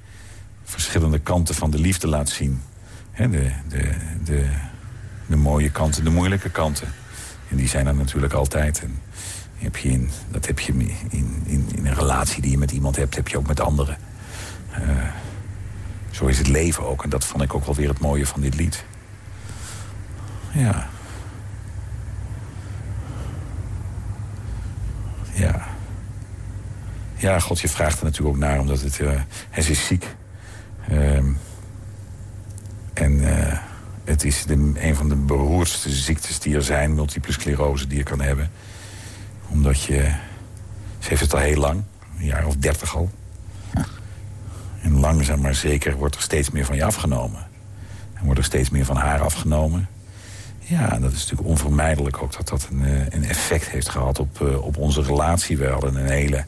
verschillende kanten van de liefde laat zien. De, de, de, de mooie kanten, de moeilijke kanten. En die zijn er natuurlijk altijd. En heb je in, dat heb je in, in, in een relatie die je met iemand hebt... heb je ook met anderen. Eh, zo is het leven ook. En dat vond ik ook wel weer het mooie van dit lied. Ja. Ja. Ja, God, je vraagt er natuurlijk ook naar, omdat het... eh hij is ziek. Ehm, en eh, het is een van de beroerdste ziektes die er zijn... multiple sclerose die je kan hebben. Omdat je... Ze heeft het al heel lang. Een jaar of dertig al. En langzaam maar zeker wordt er steeds meer van je afgenomen. En wordt er steeds meer van haar afgenomen. Ja, dat is natuurlijk onvermijdelijk ook dat dat een, eh, een effect heeft gehad op, eh, op onze relatie. We hadden een hele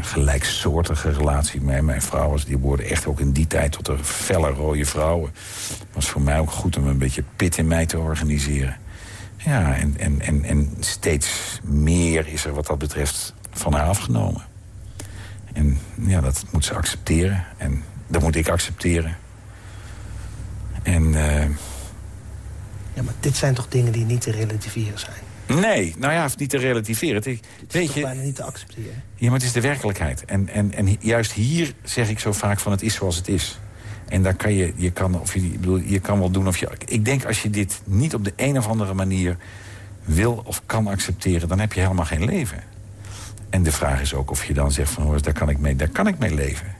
gelijksoortige relatie. Mijn, mijn vrouw was, die behoorde echt ook in die tijd tot de felle rode vrouwen. Was voor mij ook goed om een beetje pit in mij te organiseren. Ja, en, en, en, en steeds meer is er wat dat betreft van haar afgenomen. En ja, dat moet ze accepteren. En dat moet ik accepteren. En... eh, Ja, maar dit zijn toch dingen die niet te relativeren zijn? Nee, nou ja, niet te relativeren. Het, Dit is weet je, bijna niet te accepteren? ja, maar het is de werkelijkheid. En, en, en juist hier zeg ik zo vaak van het is zoals het is. En daar kan je, je kan, of je, bedoel, je kan wel doen of je... Ik denk als je dit niet op de een of andere manier wil of kan accepteren... dan heb je helemaal geen leven. En de vraag is ook of je dan zegt van... hoor, daar kan ik mee, daar kan ik mee leven.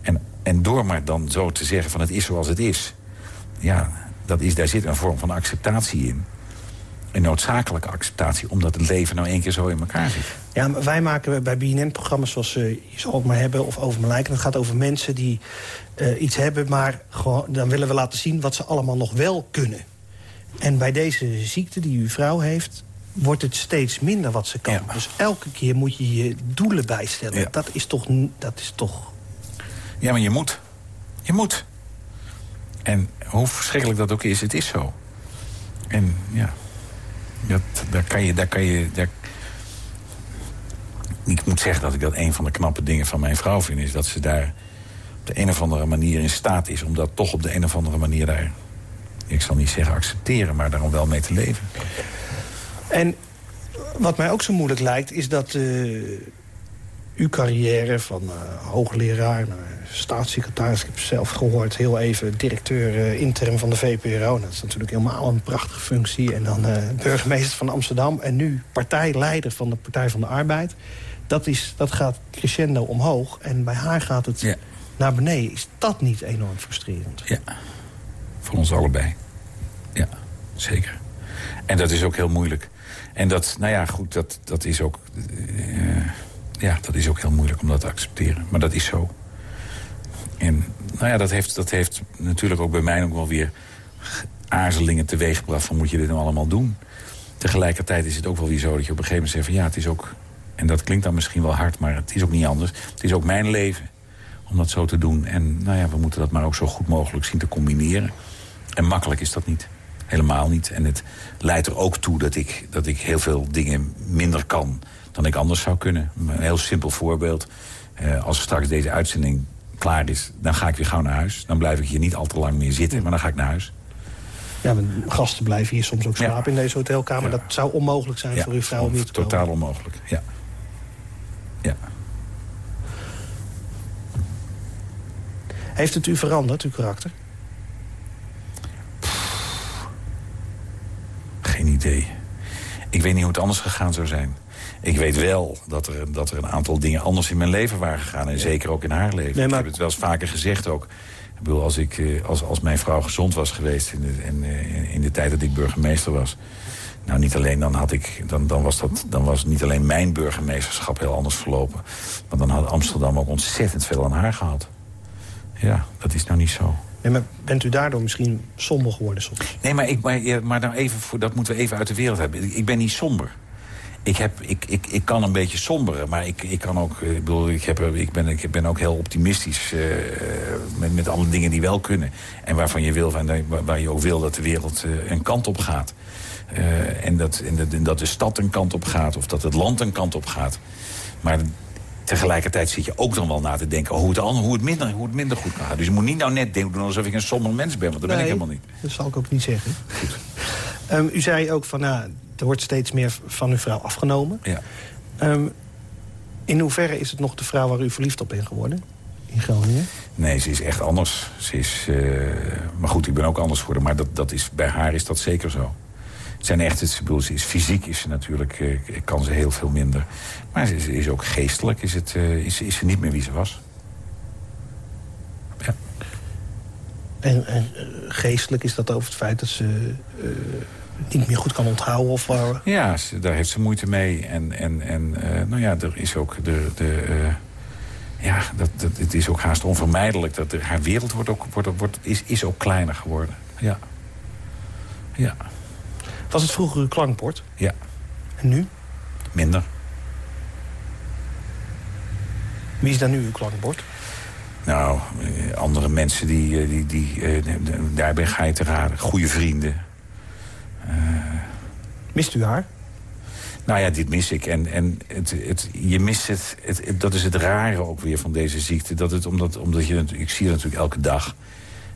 En, en door maar dan zo te zeggen van het is zoals het is... ja, dat is, daar zit een vorm van acceptatie in. Een noodzakelijke acceptatie... omdat het leven nou één keer zo in elkaar zit. Ja, maar wij maken bij BNN-programma's zoals uh, Je zal het maar hebben... of Over mijn lijken. Het gaat over mensen die uh, iets hebben... maar gewoon, dan willen we laten zien wat ze allemaal nog wel kunnen. En bij deze ziekte die uw vrouw heeft wordt het steeds minder wat ze kan. Dus elke keer moet je je doelen bijstellen. Ja. Dat, is toch, dat is toch... Ja, maar je moet. Je moet. En hoe verschrikkelijk dat ook is, het is zo. En ja, dat, daar kan je... Daar kan je. Ik moet zeggen dat ik dat een van de knappe dingen van mijn vrouw vind... is dat ze daar op de een of andere manier in staat is... om dat toch op de een of andere manier daar... ik zal niet zeggen accepteren, maar daarom wel mee te leven. En wat mij ook zo moeilijk lijkt, is dat uh, uw carrière van uh, hoogleraar naar staatssecretaris... ik heb zelf gehoord, heel even directeur uh, interim van de VPRO. Dat is natuurlijk helemaal een prachtige functie. En dan burgemeester van Amsterdam en nu partijleider van de Partij van de Arbeid. Dat, is, dat gaat crescendo omhoog en bij haar gaat het ja. naar beneden. Is dat niet enorm frustrerend? Ja, voor ons allebei. Ja, zeker. En dat is ook heel moeilijk. En dat, nou ja, goed, dat, dat is ook... Uh, ja, dat is ook heel moeilijk om dat te accepteren. Maar dat is zo. En nou ja, dat heeft, dat heeft natuurlijk ook bij mij ook wel weer aarzelingen teweeggebracht... van moet je dit nou allemaal doen? Tegelijkertijd is het ook wel weer zo dat je op een gegeven moment zegt van... ja, het is ook, en dat klinkt dan misschien wel hard, maar het is ook niet anders. Het is ook mijn leven om dat zo te doen. En nou ja, we moeten dat maar ook zo goed mogelijk zien te combineren. En makkelijk is dat niet. Helemaal niet. En het leidt er ook toe dat ik, dat ik heel veel dingen minder kan dan ik anders zou kunnen. Een heel simpel voorbeeld. Uh, als straks deze uitzending klaar is, dan ga ik weer gauw naar huis. Dan blijf ik hier niet al te lang meer zitten, maar dan ga ik naar huis. Ja, gasten blijven hier soms ook slapen ja. in deze hotelkamer. Ja. Dat zou onmogelijk zijn ja, voor uw vrouw om hier te Totaal komen. onmogelijk, ja. ja. Heeft het u veranderd, uw karakter? Geen idee. Ik weet niet hoe het anders gegaan zou zijn. Ik weet wel dat er, dat er een aantal dingen anders in mijn leven waren gegaan. En ja. zeker ook in haar leven. Nee, maar... Ik heb het wel eens vaker gezegd ook. Ik bedoel, als, ik, als, als mijn vrouw gezond was geweest in de, in, in de tijd dat ik burgemeester was... Nou, niet alleen dan had ik, dan, dan, was dat, dan was niet alleen mijn burgemeesterschap heel anders verlopen. Maar dan had Amsterdam ook ontzettend veel aan haar gehad. Ja, dat is nou niet zo. Nee, maar bent u daardoor misschien somber geworden soms? Nee, maar, ik, maar, maar nou even voor, dat moeten we even uit de wereld hebben. Ik, ik ben niet somber. Ik, heb, ik, ik, ik kan een beetje somberen, maar ik, ik kan ook... Ik, bedoel, ik, heb, ik, ben, ik ben ook heel optimistisch uh, met, met alle dingen die wel kunnen. En waarvan je wil, waar, waar je ook wil dat de wereld uh, een kant op gaat. Uh, en, dat, en, dat, en dat de stad een kant op gaat, of dat het land een kant op gaat. Maar tegelijkertijd zit je ook dan wel na te denken... hoe het, hoe het, minder, hoe het minder goed kan gaan. Dus je moet niet nou net doen alsof ik een somber mens ben... want dat nee, ben ik helemaal niet. dat zal ik ook niet zeggen. Um, u zei ook van, nou, er wordt steeds meer van uw vrouw afgenomen. Ja. Um, in hoeverre is het nog de vrouw waar u verliefd op bent geworden? In Groningen? Nee, ze is echt anders. Ze is, uh, maar goed, ik ben ook anders geworden. Maar dat, dat is, bij haar is dat zeker zo. Het zijn echt, het, bedoel, ze is, fysiek is ze natuurlijk, uh, kan ze heel veel minder. Maar ze is, is ook geestelijk, is, het, uh, is, is ze niet meer wie ze was. Ja. En, en geestelijk is dat over het feit dat ze niet meer goed kan onthouden? Of waar... Ja, ze, daar heeft ze moeite mee. En, en, en nou ja, er is ook de... de ja, dat, dat, het is ook haast onvermijdelijk. Dat er, haar wereld wordt ook, wordt, wordt, is, is ook kleiner geworden. Ja. Ja. Was het vroeger uw klankbord? Ja. En nu? Minder. Wie is dan nu uw klankbord? Nou, andere mensen die, die, die uh, daarbij ga je te raden. Goede vrienden. Uh, Mist u haar? Nou ja, dit mis ik. En, en het, het, je mist het, het, het, Dat is het rare ook weer van deze ziekte. Dat het, omdat, omdat je, ik zie het natuurlijk elke dag.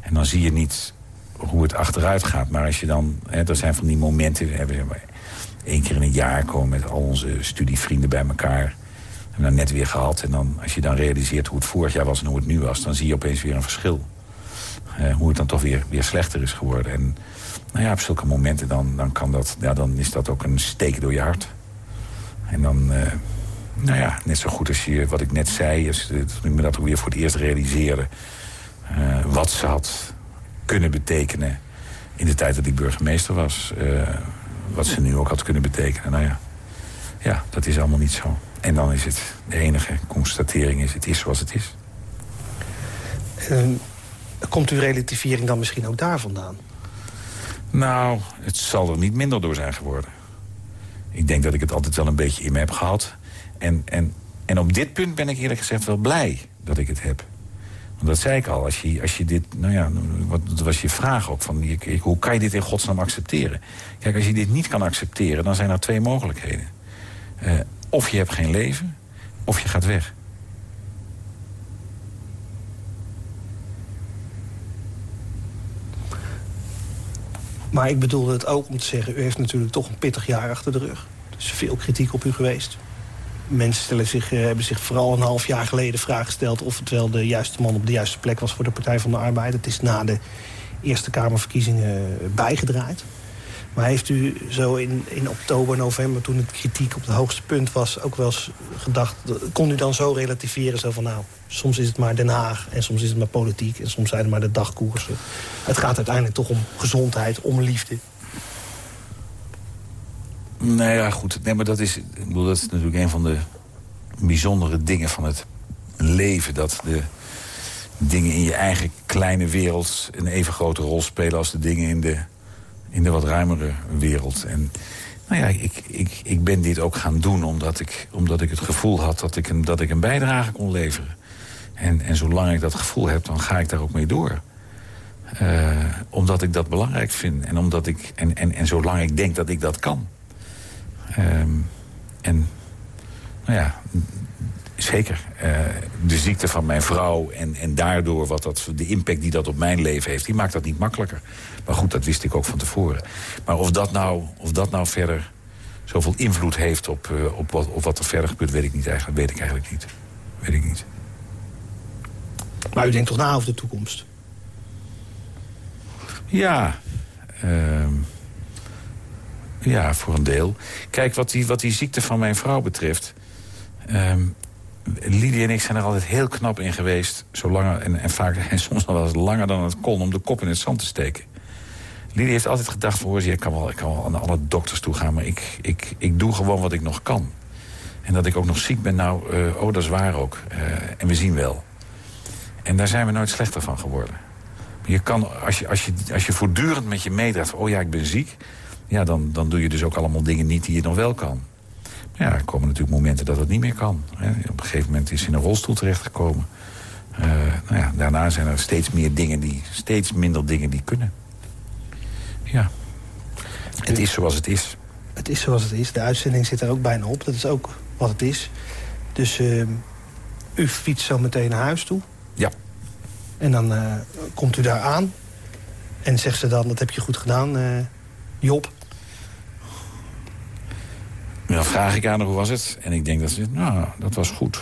En dan zie je niet hoe het achteruit gaat. Maar als je dan... Hè, er zijn van die momenten... We hebben één keer in een jaar komen met al onze studievrienden bij elkaar. We hebben dat net weer gehad. En dan, als je dan realiseert hoe het vorig jaar was en hoe het nu was... dan zie je opeens weer een verschil. Uh, hoe het dan toch weer, weer slechter is geworden. En nou ja, op zulke momenten dan, dan, kan dat, ja, dan is dat ook een steek door je hart. En dan... Uh, nou ja, net zo goed als je, wat ik net zei... Als, ik me dat ook weer voor het eerst realiseerde... Uh, wat ze had kunnen betekenen in de tijd dat ik burgemeester was. Uh, wat ze nu ook had kunnen betekenen. Nou ja, ja, dat is allemaal niet zo. En dan is het, de enige constatering is, het is zoals het is. Ehm, komt uw relativering dan misschien ook daar vandaan? Nou, het zal er niet minder door zijn geworden. Ik denk dat ik het altijd wel een beetje in me heb gehad. En, en, en op dit punt ben ik eerlijk gezegd wel blij dat ik het heb. Want dat zei ik al, als je, als je dit, nou ja, dat was je vraag ook, van, hoe kan je dit in godsnaam accepteren? Kijk, als je dit niet kan accepteren, dan zijn er twee mogelijkheden. Eh, of je hebt geen leven, of je gaat weg. Maar ik bedoelde het ook om te zeggen... u heeft natuurlijk toch een pittig jaar achter de rug. Er is veel kritiek op u geweest. Mensen stellen zich, eh, hebben zich vooral een half jaar geleden de vraag gesteld... of het wel de juiste man op de juiste plek was voor de Partij van de Arbeid. Het is na de Eerste Kamerverkiezingen bijgedraaid. Maar heeft u zo in, in oktober, november, toen het kritiek op het hoogste punt was... ook wel eens gedacht, kon u dan zo relativeren? Zo van, nou, soms is het maar Den Haag en soms is het maar politiek... en soms zijn het maar de dagkoersen. Het gaat uiteindelijk toch om gezondheid, om liefde. Nou ja, goed. Nee, maar dat is, ik bedoel, dat is natuurlijk een van de bijzondere dingen van het leven. Dat de dingen in je eigen kleine wereld een even grote rol spelen... als de dingen in de, in de wat ruimere wereld. En nou ja, ik, ik, ik ben dit ook gaan doen omdat ik, omdat ik het gevoel had... dat ik een, dat ik een bijdrage kon leveren. En, en zolang ik dat gevoel heb, dan ga ik daar ook mee door. Eh, omdat ik dat belangrijk vind. En, omdat ik, en, en, en zolang ik denk dat ik dat kan. Ehm, en nou ja, zeker. eh, de ziekte van mijn vrouw en, en daardoor wat dat, de impact die dat op mijn leven heeft... die maakt dat niet makkelijker. Maar goed, dat wist ik ook van tevoren. Maar of dat nou, of dat nou verder zoveel invloed heeft op, eh, op, wat, op wat er verder gebeurt... weet ik, niet eigenlijk, weet ik eigenlijk niet. Weet ik niet. Maar u denkt toch na over de toekomst? Ja, ehm, ja, voor een deel. Kijk, wat die, wat die ziekte van mijn vrouw betreft... ehm Lidie en ik zijn er altijd heel knap in geweest... Zolang, en, en, vaak, en soms nog wel eens langer dan het kon... om de kop in het zand te steken. Lidie heeft altijd gedacht van... ik kan wel, ik kan wel naar alle dokters toe gaan... maar ik, ik, ik doe gewoon wat ik nog kan. En dat ik ook nog ziek ben, nou, eh, oh, dat is waar ook. Eh, en we zien wel. En daar zijn we nooit slechter van geworden. Je kan, als je, als je, als je voortdurend met je meedraagt... oh ja, ik ben ziek... Ja, dan, dan doe je dus ook allemaal dingen niet die je nog wel kan. Ja, er komen natuurlijk momenten dat het niet meer kan. Hè. Op een gegeven moment is hij in een rolstoel terechtgekomen. Uh, nou ja, daarna zijn er steeds meer dingen die... steeds minder dingen die kunnen. Ja. Het is zoals het is. Het is zoals het is. De uitzending zit er ook bijna op. Dat is ook wat het is. Dus uh, u fietst zo meteen naar huis toe. Ja. En dan uh, komt u daar aan. En zegt ze dan, dat heb je goed gedaan, Job. Dan vraag ik aan haar, hoe was het? En ik denk dat ze nou, dat was goed.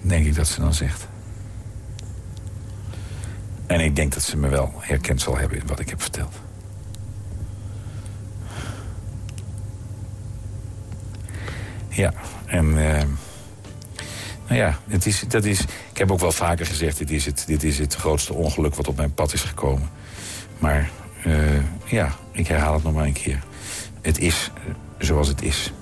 Denk ik dat ze dan zegt. En ik denk dat ze me wel herkend zal hebben in wat ik heb verteld. Ja, en... Uh, nou ja, het is, dat is, ik heb ook wel vaker gezegd... Dit is, het, dit is het grootste ongeluk wat op mijn pad is gekomen. Maar uh, ja, ik herhaal het nog maar een keer. Het is zoals het is.